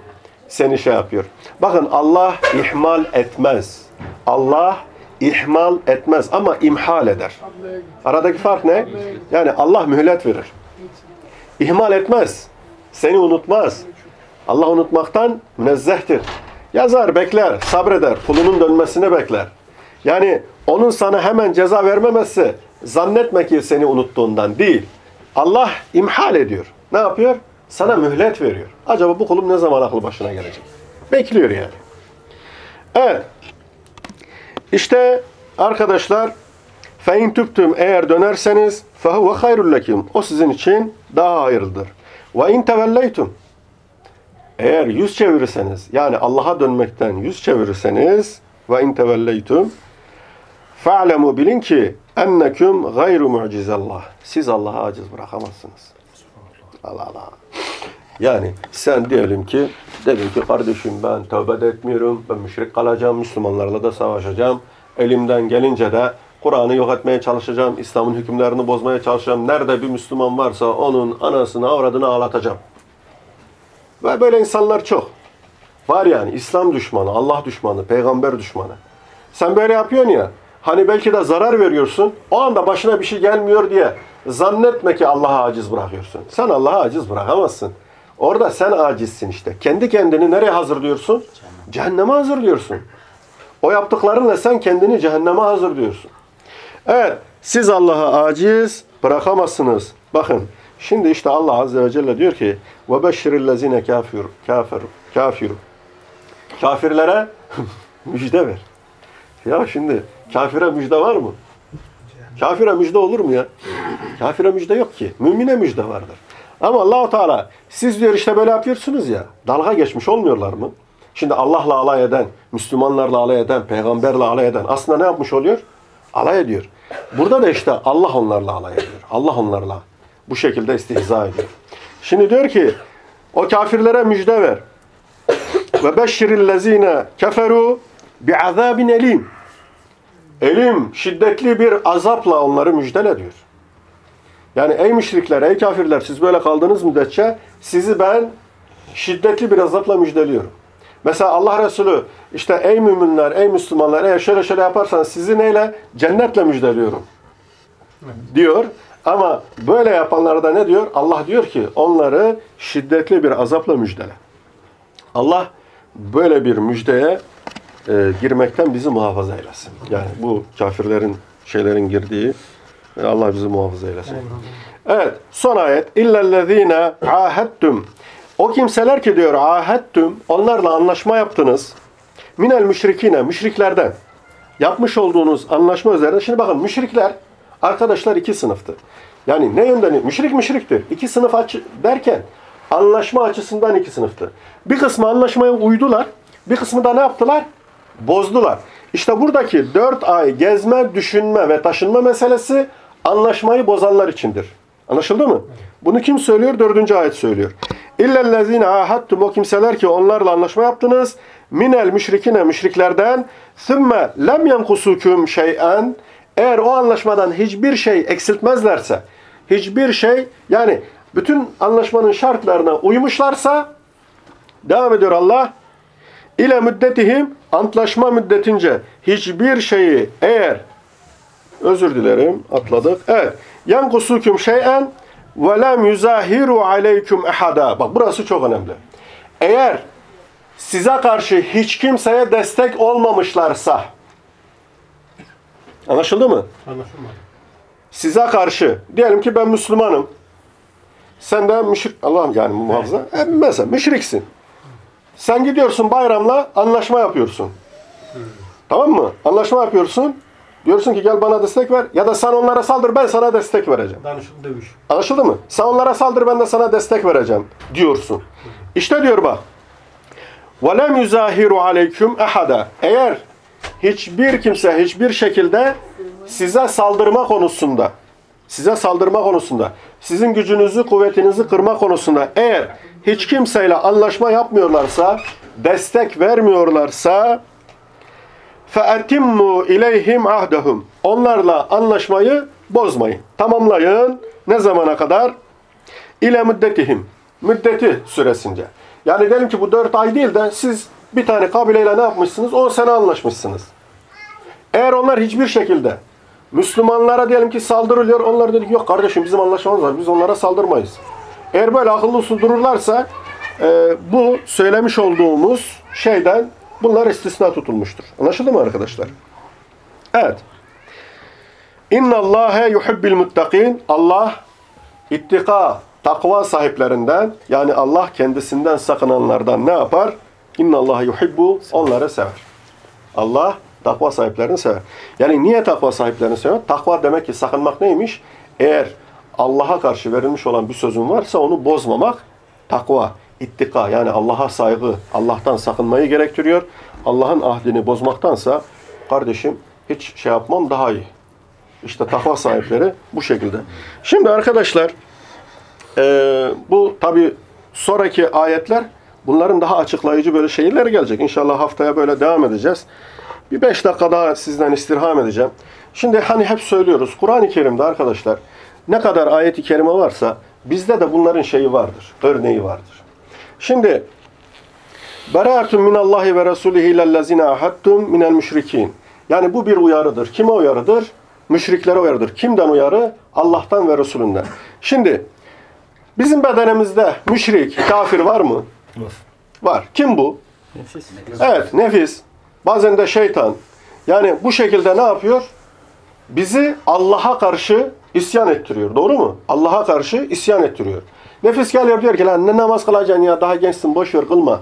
seni şey yapıyor. Bakın Allah ihmal etmez. Allah ihmal etmez ama imhal eder. Aradaki fark ne? Yani Allah mühlet verir. İhmal etmez. Seni unutmaz. Allah unutmaktan münezzehtir. Yazar, bekler, sabreder. Kulunun dönmesini bekler. Yani onun sana hemen ceza vermemesi zannetme ki seni unuttuğundan değil. Allah imhal ediyor. Ne yapıyor? Sana mühlet veriyor. Acaba bu kulum ne zaman aklı başına gelecek? Bekliyor yani. Evet. İşte arkadaşlar فَاِنْ تُبْتُمْ Eğer dönerseniz فَهُوَ خَيْرُ لَكُمْ O sizin için daha hayırlıdır. وَاِنْ تَوَلَّيْتُمْ Eğer yüz çevirirseniz, yani Allah'a dönmekten yüz çevirirseniz وَاِنْ تَوَلَّيْتُمْ فَعْلَمُوا bilin ki enneküm gayru mucizallah. Siz Allah'a aciz bırakamazsınız. Allah Allah. Yani sen diyelim ki, dedin ki kardeşim ben tövbe de etmiyorum, ben müşrik kalacağım, Müslümanlarla da savaşacağım. Elimden gelince de Kur'an'ı yok etmeye çalışacağım, İslam'ın hükümlerini bozmaya çalışacağım. Nerede bir Müslüman varsa onun anasını, avradını ağlatacağım. Ve böyle insanlar çok. Var yani İslam düşmanı, Allah düşmanı, peygamber düşmanı. Sen böyle yapıyorsun ya, hani belki de zarar veriyorsun, o anda başına bir şey gelmiyor diye zannetme ki Allah'a aciz bırakıyorsun. Sen Allah'a aciz bırakamazsın. Orada sen acizsin işte. Kendi kendini nereye hazırlıyorsun? Cehenneme hazırlıyorsun. O yaptıklarınla sen kendini cehenneme hazırlıyorsun. Evet, siz Allah'a aciz bırakamazsınız. Bakın, şimdi işte Allah Azze ve Celle diyor ki وَبَشِّرِ الَّذ۪ينَ kafir, kafir, kafir. Kafirlere müjde ver. Ya şimdi kafire müjde var mı? Kafire müjde olur mu ya? Kafire müjde yok ki. Mümine müjde vardır. Ama Allahu Teala siz diyor işte böyle yapıyorsunuz ya. Dalga geçmiş olmuyorlar mı? Şimdi Allah'la alay eden, Müslümanlarla alay eden, peygamberle alay eden aslında ne yapmış oluyor? Alay ediyor. Burada da işte Allah onlarla alay ediyor. Allah onlarla bu şekilde istihza ediyor. Şimdi diyor ki o kafirlere müjde ver. Ve beşşirillezine keferu bi'azabin elim. Elim, şiddetli bir azapla onları müjdele diyor. Yani ey müşrikler, ey kafirler siz böyle kaldığınız müddetçe sizi ben şiddetli bir azapla müjdeliyorum. Mesela Allah Resulü işte ey müminler, ey Müslümanlar eğer şöyle şöyle yaparsanız sizi neyle? Cennetle müjdeliyorum. Diyor. Ama böyle yapanlara da ne diyor? Allah diyor ki onları şiddetli bir azapla müjdele. Allah böyle bir müjdeye e, girmekten bizi muhafaza eylesin. Yani bu kafirlerin şeylerin girdiği e, Allah bizi muhafaza eylesin. Evet, son ayet. İllellezine ahettum. O kimseler ki diyor ahettum, onlarla anlaşma yaptınız. Minel müşrikine, müşriklerden. Yapmış olduğunuz anlaşma üzerine. Şimdi bakın müşrikler, arkadaşlar iki sınıftı. Yani ne yönden? Müşrik müşriktir. İki sınıf aç derken anlaşma açısından iki sınıftı. Bir kısmı anlaşmaya uydular. Bir kısmı da ne yaptılar? Bozdular. İşte buradaki dört ay gezme, düşünme ve taşınma meselesi anlaşmayı bozanlar içindir. Anlaşıldı mı? Bunu kim söylüyor? Dördüncü ayet söylüyor. İllellezine ahadtum o kimseler ki onlarla anlaşma yaptınız. Minel müşrikine müşriklerden thümme lem yenkusukum şey'en eğer o anlaşmadan hiçbir şey eksiltmezlerse hiçbir şey yani bütün anlaşmanın şartlarına uymuşlarsa devam ediyor Allah ile müddetihim antlaşma müddetince hiçbir şeyi eğer özür dilerim atladık. Evet. Yankusukum şey'en ve lem yuzahiru aleyküm ehada. Bak burası çok önemli. Eğer size karşı hiç kimseye destek olmamışlarsa anlaşıldı mı? Anlaşılmadı. Size karşı diyelim ki ben Müslümanım. Sen de müşrik Allah yani muhafaza. E, mesela müşriksin. Sen gidiyorsun bayramla anlaşma yapıyorsun. Tamam mı? Anlaşma yapıyorsun. Diyorsun ki gel bana destek ver. Ya da sen onlara saldır ben sana destek vereceğim. Danışıklı dövüş. Anlaşıldı mı? Sen onlara saldır ben de sana destek vereceğim diyorsun. İşte diyor bak. وَلَمْ يُزَاهِرُ عَلَيْكُمْ اَحَدًا Eğer hiçbir kimse hiçbir şekilde size saldırma konusunda, size saldırma konusunda, sizin gücünüzü, kuvvetinizi kırma konusunda eğer hiç kimseyle anlaşma yapmıyorlarsa, destek vermiyorlarsa فَاَتِمُّوا اِلَيْهِمْ عَهْدَهُمْ Onlarla anlaşmayı bozmayın. Tamamlayın. ne zamana kadar? İle müddetihim. Müddeti süresince. Yani diyelim ki bu dört ay değil de siz bir tane kabileyle ne yapmışsınız? 10 sene anlaşmışsınız. Eğer onlar hiçbir şekilde Müslümanlara diyelim ki saldırılıyor. Onlar dedik yok kardeşim bizim anlaşmamız var. Biz onlara saldırmayız. Eğer böyle akıllı usul dururlarsa e, bu söylemiş olduğumuz şeyden bunlar istisna tutulmuştur. Anlaşıldı mı arkadaşlar? Evet. İnna Allahe yuhibbil muttakin. Allah ittika, takva sahiplerinden yani Allah kendisinden sakınanlardan ne yapar? İnna Allahe yuhibbu onları sever. Allah takva sahiplerini sever. Yani niye takva sahiplerini sever? Takva demek ki sakınmak neymiş? Eğer Allah'a karşı verilmiş olan bir sözün varsa onu bozmamak takva, ittika yani Allah'a saygı, Allah'tan sakınmayı gerektiriyor. Allah'ın ahdini bozmaktansa kardeşim hiç şey yapmam daha iyi. İşte takva sahipleri bu şekilde. Şimdi arkadaşlar eee, bu tabi sonraki ayetler bunların daha açıklayıcı böyle şeyler gelecek. İnşallah haftaya böyle devam edeceğiz. Bir beş dakika daha sizden istirham edeceğim. Şimdi hani hep söylüyoruz Kur'an-ı Kerim'de arkadaşlar ne kadar ayeti kerime varsa bizde de bunların şeyi vardır. Örneği vardır. Şimdi Beraatun minallahi ve rasulihi illellezine ahadtum minel müşrikin. Yani bu bir uyarıdır. Kime uyarıdır? Müşriklere uyarıdır. Kimden uyarı? Allah'tan ve Resulünden. Şimdi bizim bedenimizde müşrik, kafir var mı? Var. Kim bu? Evet, nefis. Bazen de şeytan. Yani bu şekilde ne yapıyor? Bizi Allah'a karşı isyan ettiriyor. Doğru mu? Allah'a karşı isyan ettiriyor. Nefis geliyor diyor ki lan ne namaz kılacaksın ya daha gençsin boş ver kılma.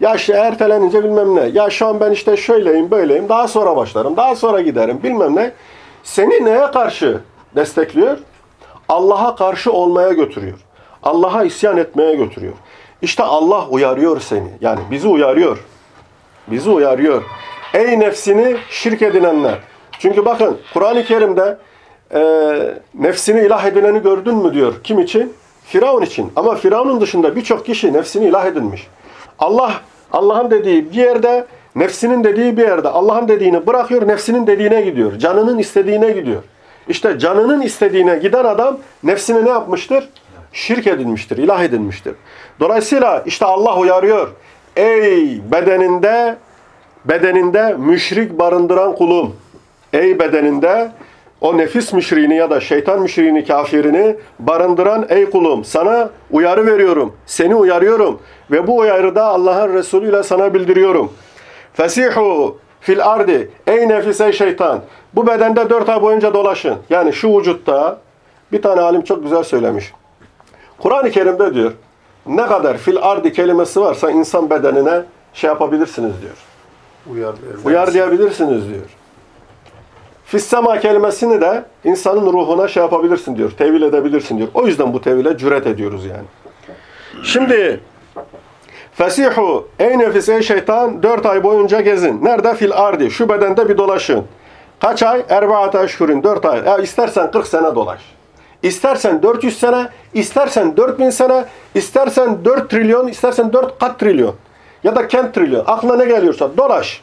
Ya işte ertelenince bilmem ne. Ya şu an ben işte şöyleyim böyleyim. Daha sonra başlarım. Daha sonra giderim bilmem ne. Seni neye karşı destekliyor? Allah'a karşı olmaya götürüyor. Allah'a isyan etmeye götürüyor. İşte Allah uyarıyor seni. Yani bizi uyarıyor. Bizi uyarıyor. Ey nefsini şirk edinenler. Çünkü bakın Kur'an-ı Kerim'de e, nefsini ilah edineni gördün mü diyor. Kim için? Firavun için. Ama Firavun'un dışında birçok kişi nefsini ilah edinmiş. Allah Allah'ın dediği bir yerde, nefsinin dediği bir yerde. Allah'ın dediğini bırakıyor, nefsinin dediğine gidiyor. Canının istediğine gidiyor. İşte canının istediğine giden adam nefsini ne yapmıştır? Şirk edinmiştir, ilah edinmiştir. Dolayısıyla işte Allah uyarıyor. Ey bedeninde bedeninde müşrik barındıran kulum. Ey bedeninde o nefis müşriğini ya da şeytan müşriğini, kafirini barındıran ey kulum sana uyarı veriyorum. Seni uyarıyorum. Ve bu uyarı da Allah'ın Resulü ile sana bildiriyorum. Fesihu fil ardi. Ey nefis ey şeytan. Bu bedende dört ay boyunca dolaşın. Yani şu vücutta bir tane alim çok güzel söylemiş. Kur'an-ı Kerim'de diyor ne kadar fil ardi kelimesi varsa insan bedenine şey yapabilirsiniz diyor. Uyar. Uyar diyebilirsiniz diyor. Fissema kelimesini de insanın ruhuna şey yapabilirsin diyor. Tevil edebilirsin diyor. O yüzden bu tevile cüret ediyoruz yani. Şimdi Fesihu ey nefis ey şeytan dört ay boyunca gezin. Nerede? Fil ardi. Şu bedende bir dolaşın. Kaç ay? Erbaate eşhurin. Dört ay. Ya istersen 40 sene dolaş. İstersen 400 sene, istersen 4000 sene, istersen 4 trilyon, istersen 4 kat trilyon. Ya da kent trilyon. Aklına ne geliyorsa dolaş.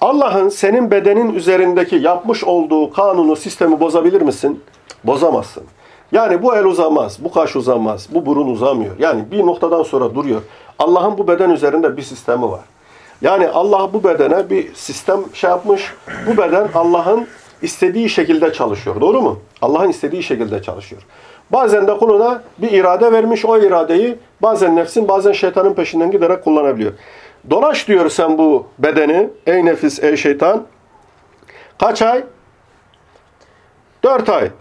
Allah'ın senin bedenin üzerindeki yapmış olduğu kanunu, sistemi bozabilir misin? Bozamazsın. Yani bu el uzamaz, bu kaş uzamaz, bu burun uzamıyor. Yani bir noktadan sonra duruyor. Allah'ın bu beden üzerinde bir sistemi var. Yani Allah bu bedene bir sistem şey yapmış. Bu beden Allah'ın istediği şekilde çalışıyor. Doğru mu? Allah'ın istediği şekilde çalışıyor. Bazen de kuluna bir irade vermiş. O iradeyi bazen nefsin bazen şeytanın peşinden giderek kullanabiliyor. Dolaş diyor sen bu bedeni. Ey nefis, ey şeytan. Kaç ay? Dört ay.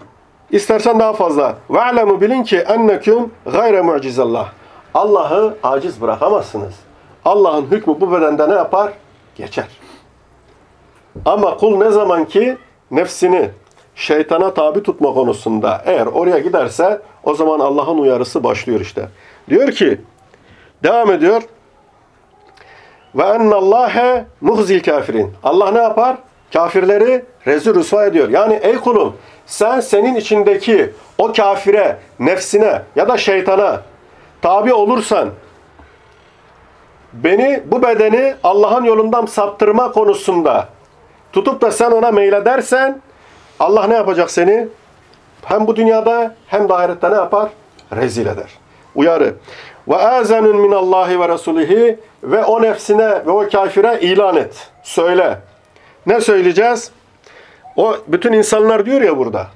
İstersen daha fazla. وَعْلَمُ bilin ki enneküm gayre mucizallah. Allah'ı aciz bırakamazsınız. Allah'ın hükmü bu bedende ne yapar? Geçer. Ama kul ne zaman ki nefsini şeytana tabi tutma konusunda eğer oraya giderse o zaman Allah'ın uyarısı başlıyor işte. Diyor ki devam ediyor. Ve ennallâhe muhzil kafirin. Allah ne yapar? Kafirleri rezil rüsva ediyor. Yani ey kulum sen senin içindeki o kafire, nefsine ya da şeytana tabi olursan beni bu bedeni Allah'ın yolundan saptırma konusunda tutup da sen ona meyledersen Allah ne yapacak seni? Hem bu dünyada hem de ahirette ne yapar? Rezil eder. Uyarı. Ve azenun min Allahi ve Resulihi ve o nefsine ve o kafire ilan et. Söyle. Ne söyleyeceğiz? O bütün insanlar diyor ya burada.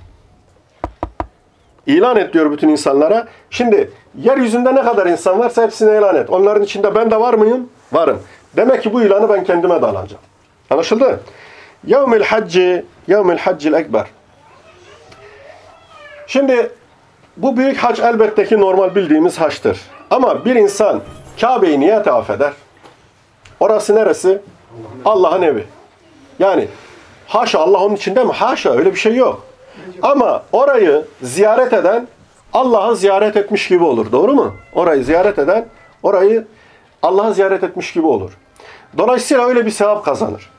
İlan et diyor bütün insanlara. Şimdi yeryüzünde ne kadar insan varsa hepsine ilan et. Onların içinde ben de var mıyım? Varım. Demek ki bu ilanı ben kendime de alacağım. Anlaşıldı? Yevmil hacci, yevmil haccil ekber. Şimdi bu büyük hac elbette ki normal bildiğimiz haçtır. Ama bir insan Kabe'yi niye tavaf eder? Orası neresi? Allah'ın evi. Yani haşa Allah onun içinde mi? Haşa öyle bir şey yok. Ama orayı ziyaret eden Allah'ı ziyaret etmiş gibi olur. Doğru mu? Orayı ziyaret eden orayı Allah'ı ziyaret etmiş gibi olur. Dolayısıyla öyle bir sevap kazanır.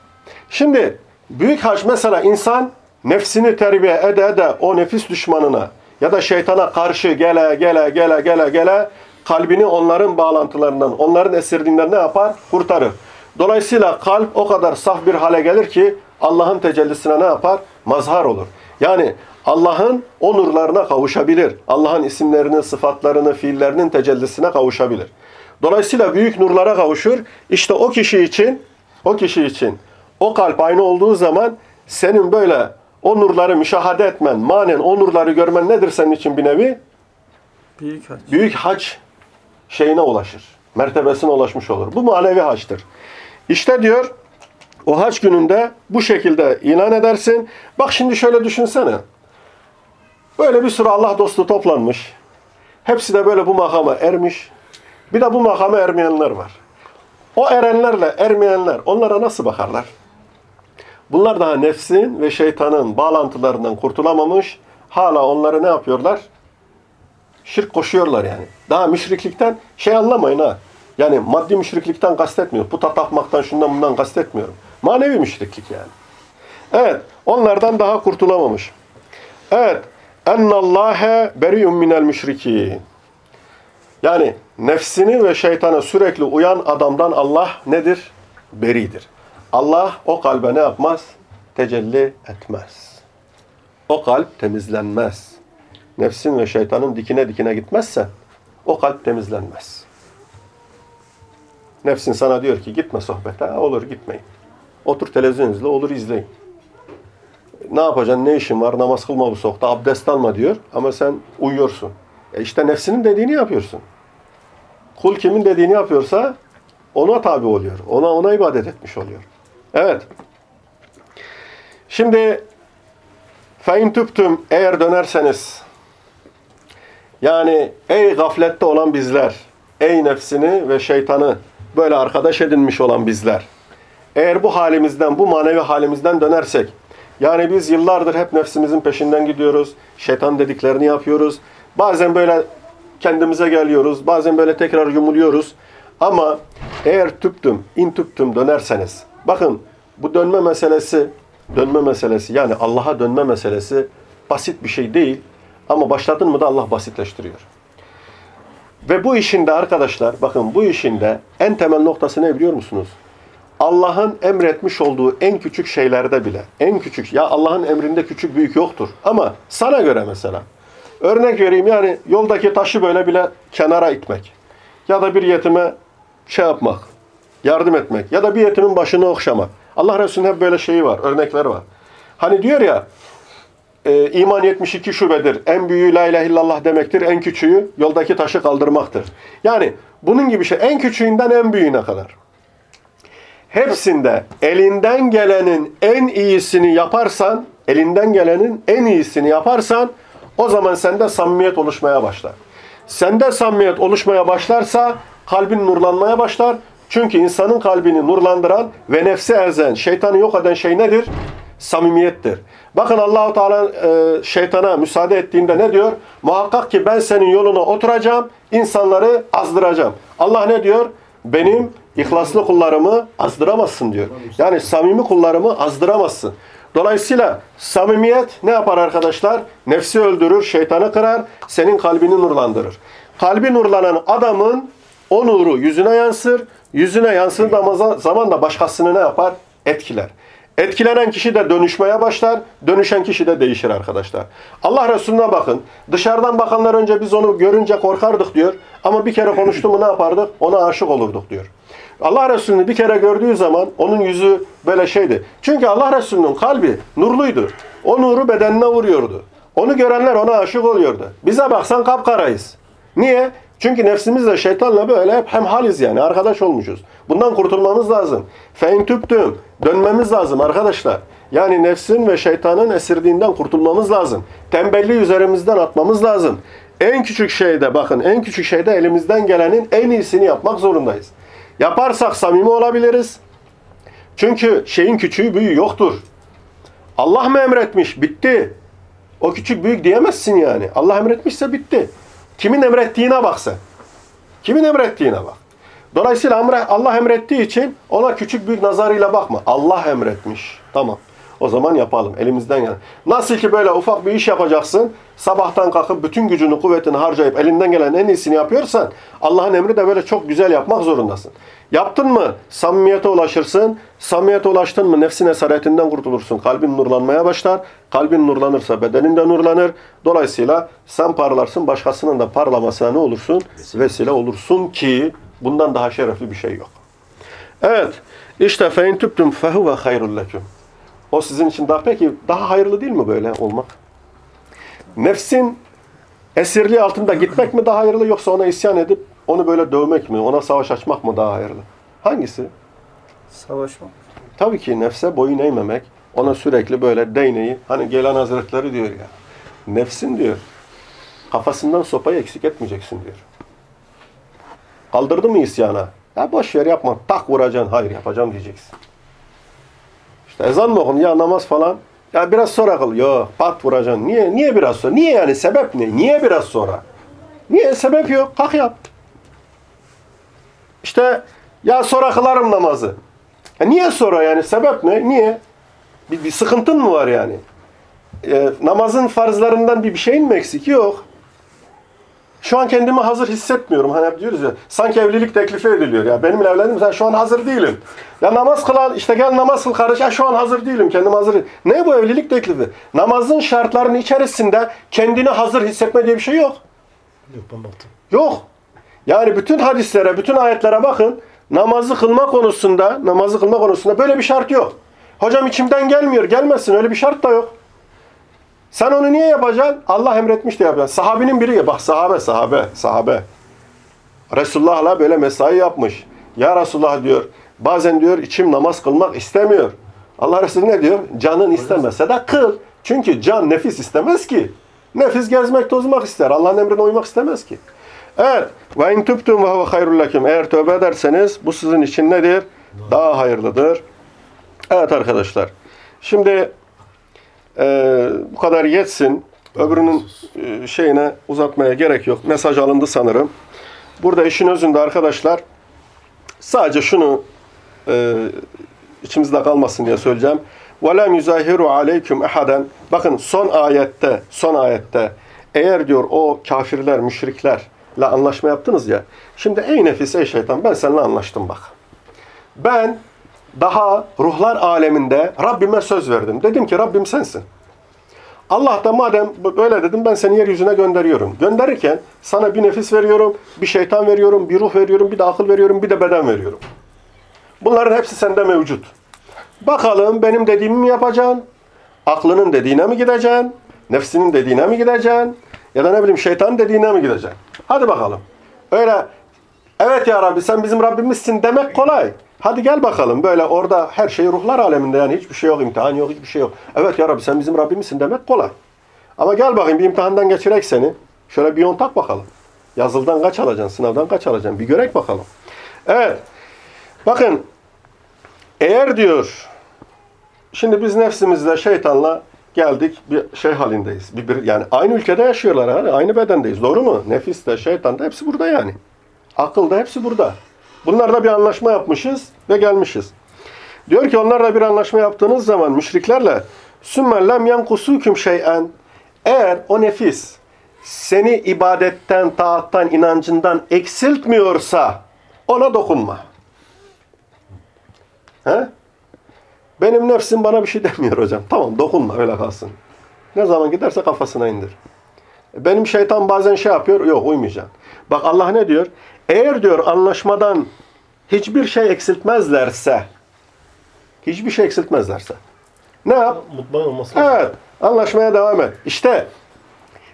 Şimdi büyük hac mesela insan nefsini terbiye ede ede o nefis düşmanına ya da şeytana karşı gele gele gele gele gele kalbini onların bağlantılarından, onların esirdiğinden ne yapar? Kurtarır. Dolayısıyla kalp o kadar saf bir hale gelir ki Allah'ın tecellisine ne yapar? Mazhar olur. Yani Allah'ın o nurlarına kavuşabilir. Allah'ın isimlerinin, sıfatlarını, fiillerinin tecellisine kavuşabilir. Dolayısıyla büyük nurlara kavuşur. İşte o kişi için, o kişi için o kalp aynı olduğu zaman senin böyle o nurları müşahede etmen, manen o nurları görmen nedir senin için bir nevi? Büyük hac. Büyük hac şeyine ulaşır. Mertebesine ulaşmış olur. Bu manevi haçtır. İşte diyor o haç gününde bu şekilde ilan edersin. Bak şimdi şöyle düşünsene. Böyle bir sürü Allah dostu toplanmış. Hepsi de böyle bu makama ermiş. Bir de bu makama ermeyenler var. O erenlerle ermeyenler onlara nasıl bakarlar? Bunlar daha nefsin ve şeytanın bağlantılarından kurtulamamış. Hala onları ne yapıyorlar? Şirk koşuyorlar yani. Daha müşriklikten şey anlamayın ha. Yani maddi müşriklikten kastetmiyorum. Puta tapmaktan şundan bundan kastetmiyorum. Manevi müşriklik yani. Evet. Onlardan daha kurtulamamış. Evet. Ennallâhe beri'un minel müşrikîn. Yani nefsini ve şeytana sürekli uyan adamdan Allah nedir? Beridir. Allah o kalbe ne yapmaz? Tecelli etmez. O kalp temizlenmez. Nefsin ve şeytanın dikine dikine gitmezsen o kalp temizlenmez. Nefsin sana diyor ki gitme sohbete. Olur gitmeyin. Otur televizyon olur izleyin. Ne yapacaksın, ne işin var, namaz kılma bu sokakta, abdest alma diyor. Ama sen uyuyorsun. E işte nefsinin dediğini yapıyorsun. Kul kimin dediğini yapıyorsa ona tabi oluyor. Ona ona ibadet etmiş oluyor. Evet. Şimdi fein tüptüm eğer dönerseniz yani ey gaflette olan bizler, ey nefsini ve şeytanı böyle arkadaş edinmiş olan bizler. Eğer bu halimizden, bu manevi halimizden dönersek, yani biz yıllardır hep nefsimizin peşinden gidiyoruz, şeytan dediklerini yapıyoruz. Bazen böyle kendimize geliyoruz, bazen böyle tekrar yumuluyoruz. Ama eğer tüptüm, in tüptüm dönerseniz, bakın bu dönme meselesi, dönme meselesi yani Allah'a dönme meselesi basit bir şey değil. Ama başladın mı da Allah basitleştiriyor. Ve bu işinde arkadaşlar, bakın bu işinde en temel noktası ne biliyor musunuz? Allah'ın emretmiş olduğu en küçük şeylerde bile, en küçük, ya Allah'ın emrinde küçük büyük yoktur. Ama sana göre mesela, örnek vereyim yani yoldaki taşı böyle bile kenara itmek. Ya da bir yetime şey yapmak, yardım etmek. Ya da bir yetimin başını okşamak. Allah Resulü'nün hep böyle şeyi var, örnekler var. Hani diyor ya, e, iman 72 şubedir. En büyüğü la ilahe illallah demektir. En küçüğü yoldaki taşı kaldırmaktır. Yani bunun gibi şey en küçüğünden en büyüğüne kadar. Hepsinde elinden gelenin en iyisini yaparsan, elinden gelenin en iyisini yaparsan o zaman sende samimiyet oluşmaya başlar. Sende samimiyet oluşmaya başlarsa kalbin nurlanmaya başlar. Çünkü insanın kalbini nurlandıran ve nefsi ezen, şeytanı yok eden şey nedir? Samimiyettir. Bakın Allahu Teala e, şeytana müsaade ettiğinde ne diyor? Muhakkak ki ben senin yoluna oturacağım, insanları azdıracağım. Allah ne diyor? Benim ihlaslı kullarımı azdıramazsın diyor. Yani samimi kullarımı azdıramazsın. Dolayısıyla samimiyet ne yapar arkadaşlar? Nefsi öldürür, şeytanı kırar, senin kalbini nurlandırır. Kalbi nurlanan adamın o nuru yüzüne yansır, yüzüne yansıdığı zaman da başkasını ne yapar? Etkiler. Etkilenen kişi de dönüşmeye başlar, dönüşen kişi de değişir arkadaşlar. Allah Resulüne bakın. Dışarıdan bakanlar önce biz onu görünce korkardık diyor. Ama bir kere konuştu mu ne yapardık? Ona aşık olurduk diyor. Allah Resulü'nü bir kere gördüğü zaman onun yüzü böyle şeydi. Çünkü Allah Resulü'nün kalbi nurluydu. O nuru bedenine vuruyordu. Onu görenler ona aşık oluyordu. Bize baksan kapkarayız. Niye? Çünkü nefsimizle şeytanla böyle hep hemhaliz yani arkadaş olmuşuz. Bundan kurtulmamız lazım. Fein tüptüm. Dönmemiz lazım arkadaşlar. Yani nefsin ve şeytanın esirdiğinden kurtulmamız lazım. Tembelliği üzerimizden atmamız lazım. En küçük şeyde bakın en küçük şeyde elimizden gelenin en iyisini yapmak zorundayız. Yaparsak samimi olabiliriz. Çünkü şeyin küçüğü büyüğü yoktur. Allah mı emretmiş? Bitti. O küçük büyük diyemezsin yani. Allah emretmişse bitti. Kimin emrettiğine bak sen. Kimin emrettiğine bak. Dolayısıyla Allah emrettiği için ona küçük büyük nazarıyla bakma. Allah emretmiş. Tamam. O zaman yapalım. Elimizden gelen. Nasıl ki böyle ufak bir iş yapacaksın. Sabahtan kalkıp bütün gücünü, kuvvetini harcayıp elinden gelen en iyisini yapıyorsan Allah'ın emri de böyle çok güzel yapmak zorundasın. Yaptın mı samimiyete ulaşırsın. Samimiyete ulaştın mı nefsin esaretinden kurtulursun. Kalbin nurlanmaya başlar. Kalbin nurlanırsa bedenin de nurlanır. Dolayısıyla sen parlarsın. Başkasının da parlamasına ne olursun? Vesile olursun ki bundan daha şerefli bir şey yok. Evet. İşte fein tüptüm fehuve hayrul leküm. O sizin için daha peki daha hayırlı değil mi böyle olmak? Nefsin esirliği altında gitmek mi daha hayırlı yoksa ona isyan edip onu böyle dövmek mi, ona savaş açmak mı daha hayırlı? Hangisi? Savaşmak. Tabii ki nefse boyun eğmemek, ona sürekli böyle değneği, hani gelen hazretleri diyor ya, nefsin diyor, kafasından sopayı eksik etmeyeceksin diyor. Kaldırdı mı isyana? Ya boş ver yapma, tak vuracaksın, hayır yapacağım diyeceksin. Ezan mı okun, ya namaz falan, ya biraz sonra kıl, yok pat vuracaksın. Niye? Niye biraz sonra? Niye yani? Sebep ne? Niye biraz sonra? Niye? Sebep yok, kalk yap. İşte ya sonra kılarım namazı. Ya niye sonra yani? Sebep ne? Niye? Bir, bir sıkıntın mı var yani? Ee, namazın farzlarından bir, bir şeyin mi eksik? Yok. Şu an kendimi hazır hissetmiyorum. Hani hep diyoruz ya, sanki evlilik teklifi ediliyor. Ya benimle evlendin sen şu an hazır değilim. Ya namaz kılan, işte gel namaz kıl kardeş. Ya şu an hazır değilim, kendim hazır. Ne bu evlilik teklifi? Namazın şartlarının içerisinde kendini hazır hissetme diye bir şey yok. Yok ben baktım. Yok. Yani bütün hadislere, bütün ayetlere bakın. Namazı kılma konusunda, namazı kılma konusunda böyle bir şart yok. Hocam içimden gelmiyor, gelmesin. Öyle bir şart da yok. Sen onu niye yapacaksın? Allah emretmiş de yapacaksın. Sahabinin biri, bak sahabe, sahabe, sahabe. Resulullah'la böyle mesai yapmış. Ya Resulullah diyor, bazen diyor içim namaz kılmak istemiyor. Allah Resulü ne diyor? Canın istemese de kıl. Çünkü can nefis istemez ki. Nefis gezmek, tozmak ister. Allah'ın emrine uymak istemez ki. Evet. Ve in tübtüm ve huve hayrul. Eğer tövbe ederseniz bu sizin için nedir? Daha hayırlıdır. Evet arkadaşlar. Şimdi e, bu kadar yetsin. Öbürünün e, şeyine uzatmaya gerek yok. Mesaj alındı sanırım. Burada işin özünde arkadaşlar sadece şunu e, içimizde kalmasın diye söyleyeceğim. وَلَمْ يُزَاهِرُ عَلَيْكُمْ اَحَدًا Bakın son ayette, son ayette eğer diyor o kafirler, müşriklerle anlaşma yaptınız ya. Şimdi ey nefis, ey şeytan ben seninle anlaştım bak. Ben daha ruhlar aleminde Rabbime söz verdim. Dedim ki Rabbim sensin. Allah da madem böyle dedim ben seni yeryüzüne gönderiyorum. Gönderirken sana bir nefis veriyorum, bir şeytan veriyorum, bir ruh veriyorum, bir de akıl veriyorum, bir de beden veriyorum. Bunların hepsi sende mevcut. Bakalım benim dediğimi mi yapacaksın? Aklının dediğine mi gideceksin? Nefsinin dediğine mi gideceksin? Ya da ne bileyim şeytanın dediğine mi gideceksin? Hadi bakalım. Öyle evet ya Rabbi sen bizim Rabbimizsin demek kolay. Hadi gel bakalım böyle orada her şey ruhlar aleminde yani hiçbir şey yok, imtihan yok, hiçbir şey yok. Evet ya Rabbi sen bizim Rabbimizsin demek kolay. Ama gel bakayım bir imtihandan geçirek seni. Şöyle bir yon tak bakalım. Yazıldan kaç alacaksın, sınavdan kaç alacaksın? Bir görek bakalım. Evet. Bakın eğer diyor şimdi biz nefsimizle şeytanla geldik bir şey halindeyiz. Bir, bir, yani aynı ülkede yaşıyorlar. Hani aynı bedendeyiz. Doğru mu? Nefis de şeytan da hepsi burada yani. Akıl da hepsi burada. Bunlarla bir anlaşma yapmışız ve gelmişiz. Diyor ki onlarla bir anlaşma yaptığınız zaman müşriklerle sümme lem yankusuküm şey'en eğer o nefis seni ibadetten, taattan, inancından eksiltmiyorsa ona dokunma. He? Benim nefsim bana bir şey demiyor hocam. Tamam dokunma öyle kalsın. Ne zaman giderse kafasına indir. Benim şeytan bazen şey yapıyor. Yok uymayacaksın. Bak Allah ne diyor? Eğer diyor anlaşmadan hiçbir şey eksiltmezlerse hiçbir şey eksiltmezlerse ne yap? Mutmain olması lazım. Evet. Anlaşmaya devam et. İşte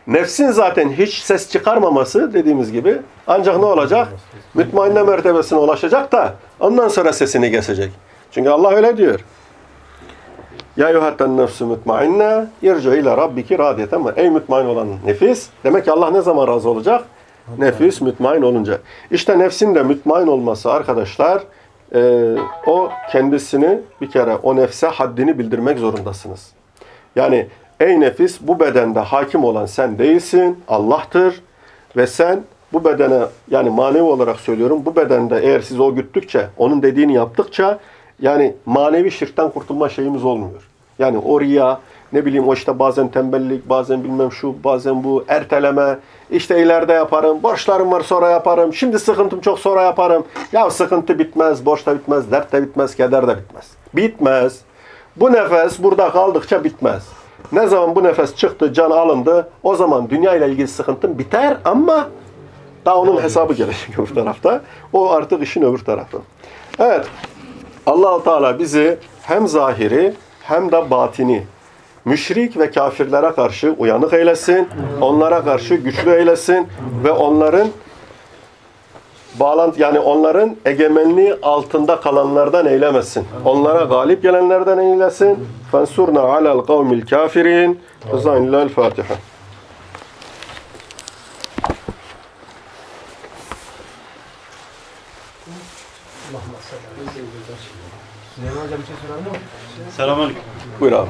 nefsin zaten hiç ses çıkarmaması dediğimiz gibi ancak ne olacak? Mütmainne mertebesine ulaşacak da ondan sonra sesini kesecek. Çünkü Allah öyle diyor. Ya yuhatten nefsü mütmainne irci ile rabbiki radiyeten ey mütmain olan nefis demek ki Allah ne zaman razı olacak? Nefis mütmain olunca. İşte nefsin de mütmain olması arkadaşlar e, o kendisini bir kere o nefse haddini bildirmek zorundasınız. Yani ey nefis bu bedende hakim olan sen değilsin, Allah'tır ve sen bu bedene yani manevi olarak söylüyorum bu bedende eğer siz o güttükçe, onun dediğini yaptıkça yani manevi şirkten kurtulma şeyimiz olmuyor. Yani o riya, ne bileyim o işte bazen tembellik, bazen bilmem şu, bazen bu erteleme, işte ileride yaparım, borçlarım var sonra yaparım, şimdi sıkıntım çok sonra yaparım. Ya sıkıntı bitmez, borç da bitmez, dert de bitmez, keder de bitmez. Bitmez. Bu nefes burada kaldıkça bitmez. Ne zaman bu nefes çıktı, can alındı, o zaman dünya ile ilgili sıkıntın biter ama daha onun hesabı gelecek öbür tarafta. O artık işin öbür tarafı. Evet. Allahu Teala bizi hem zahiri hem de batini müşrik ve kafirlere karşı uyanık eylesin. Onlara karşı güçlü eylesin ve onların bağlantı yani onların egemenliği altında kalanlardan eylemesin. Onlara galip gelenlerden eylesin. Fensurna alel kavmil kafirin. Rıza'nillahil Fatiha. Selamünaleyküm. Buyur abi.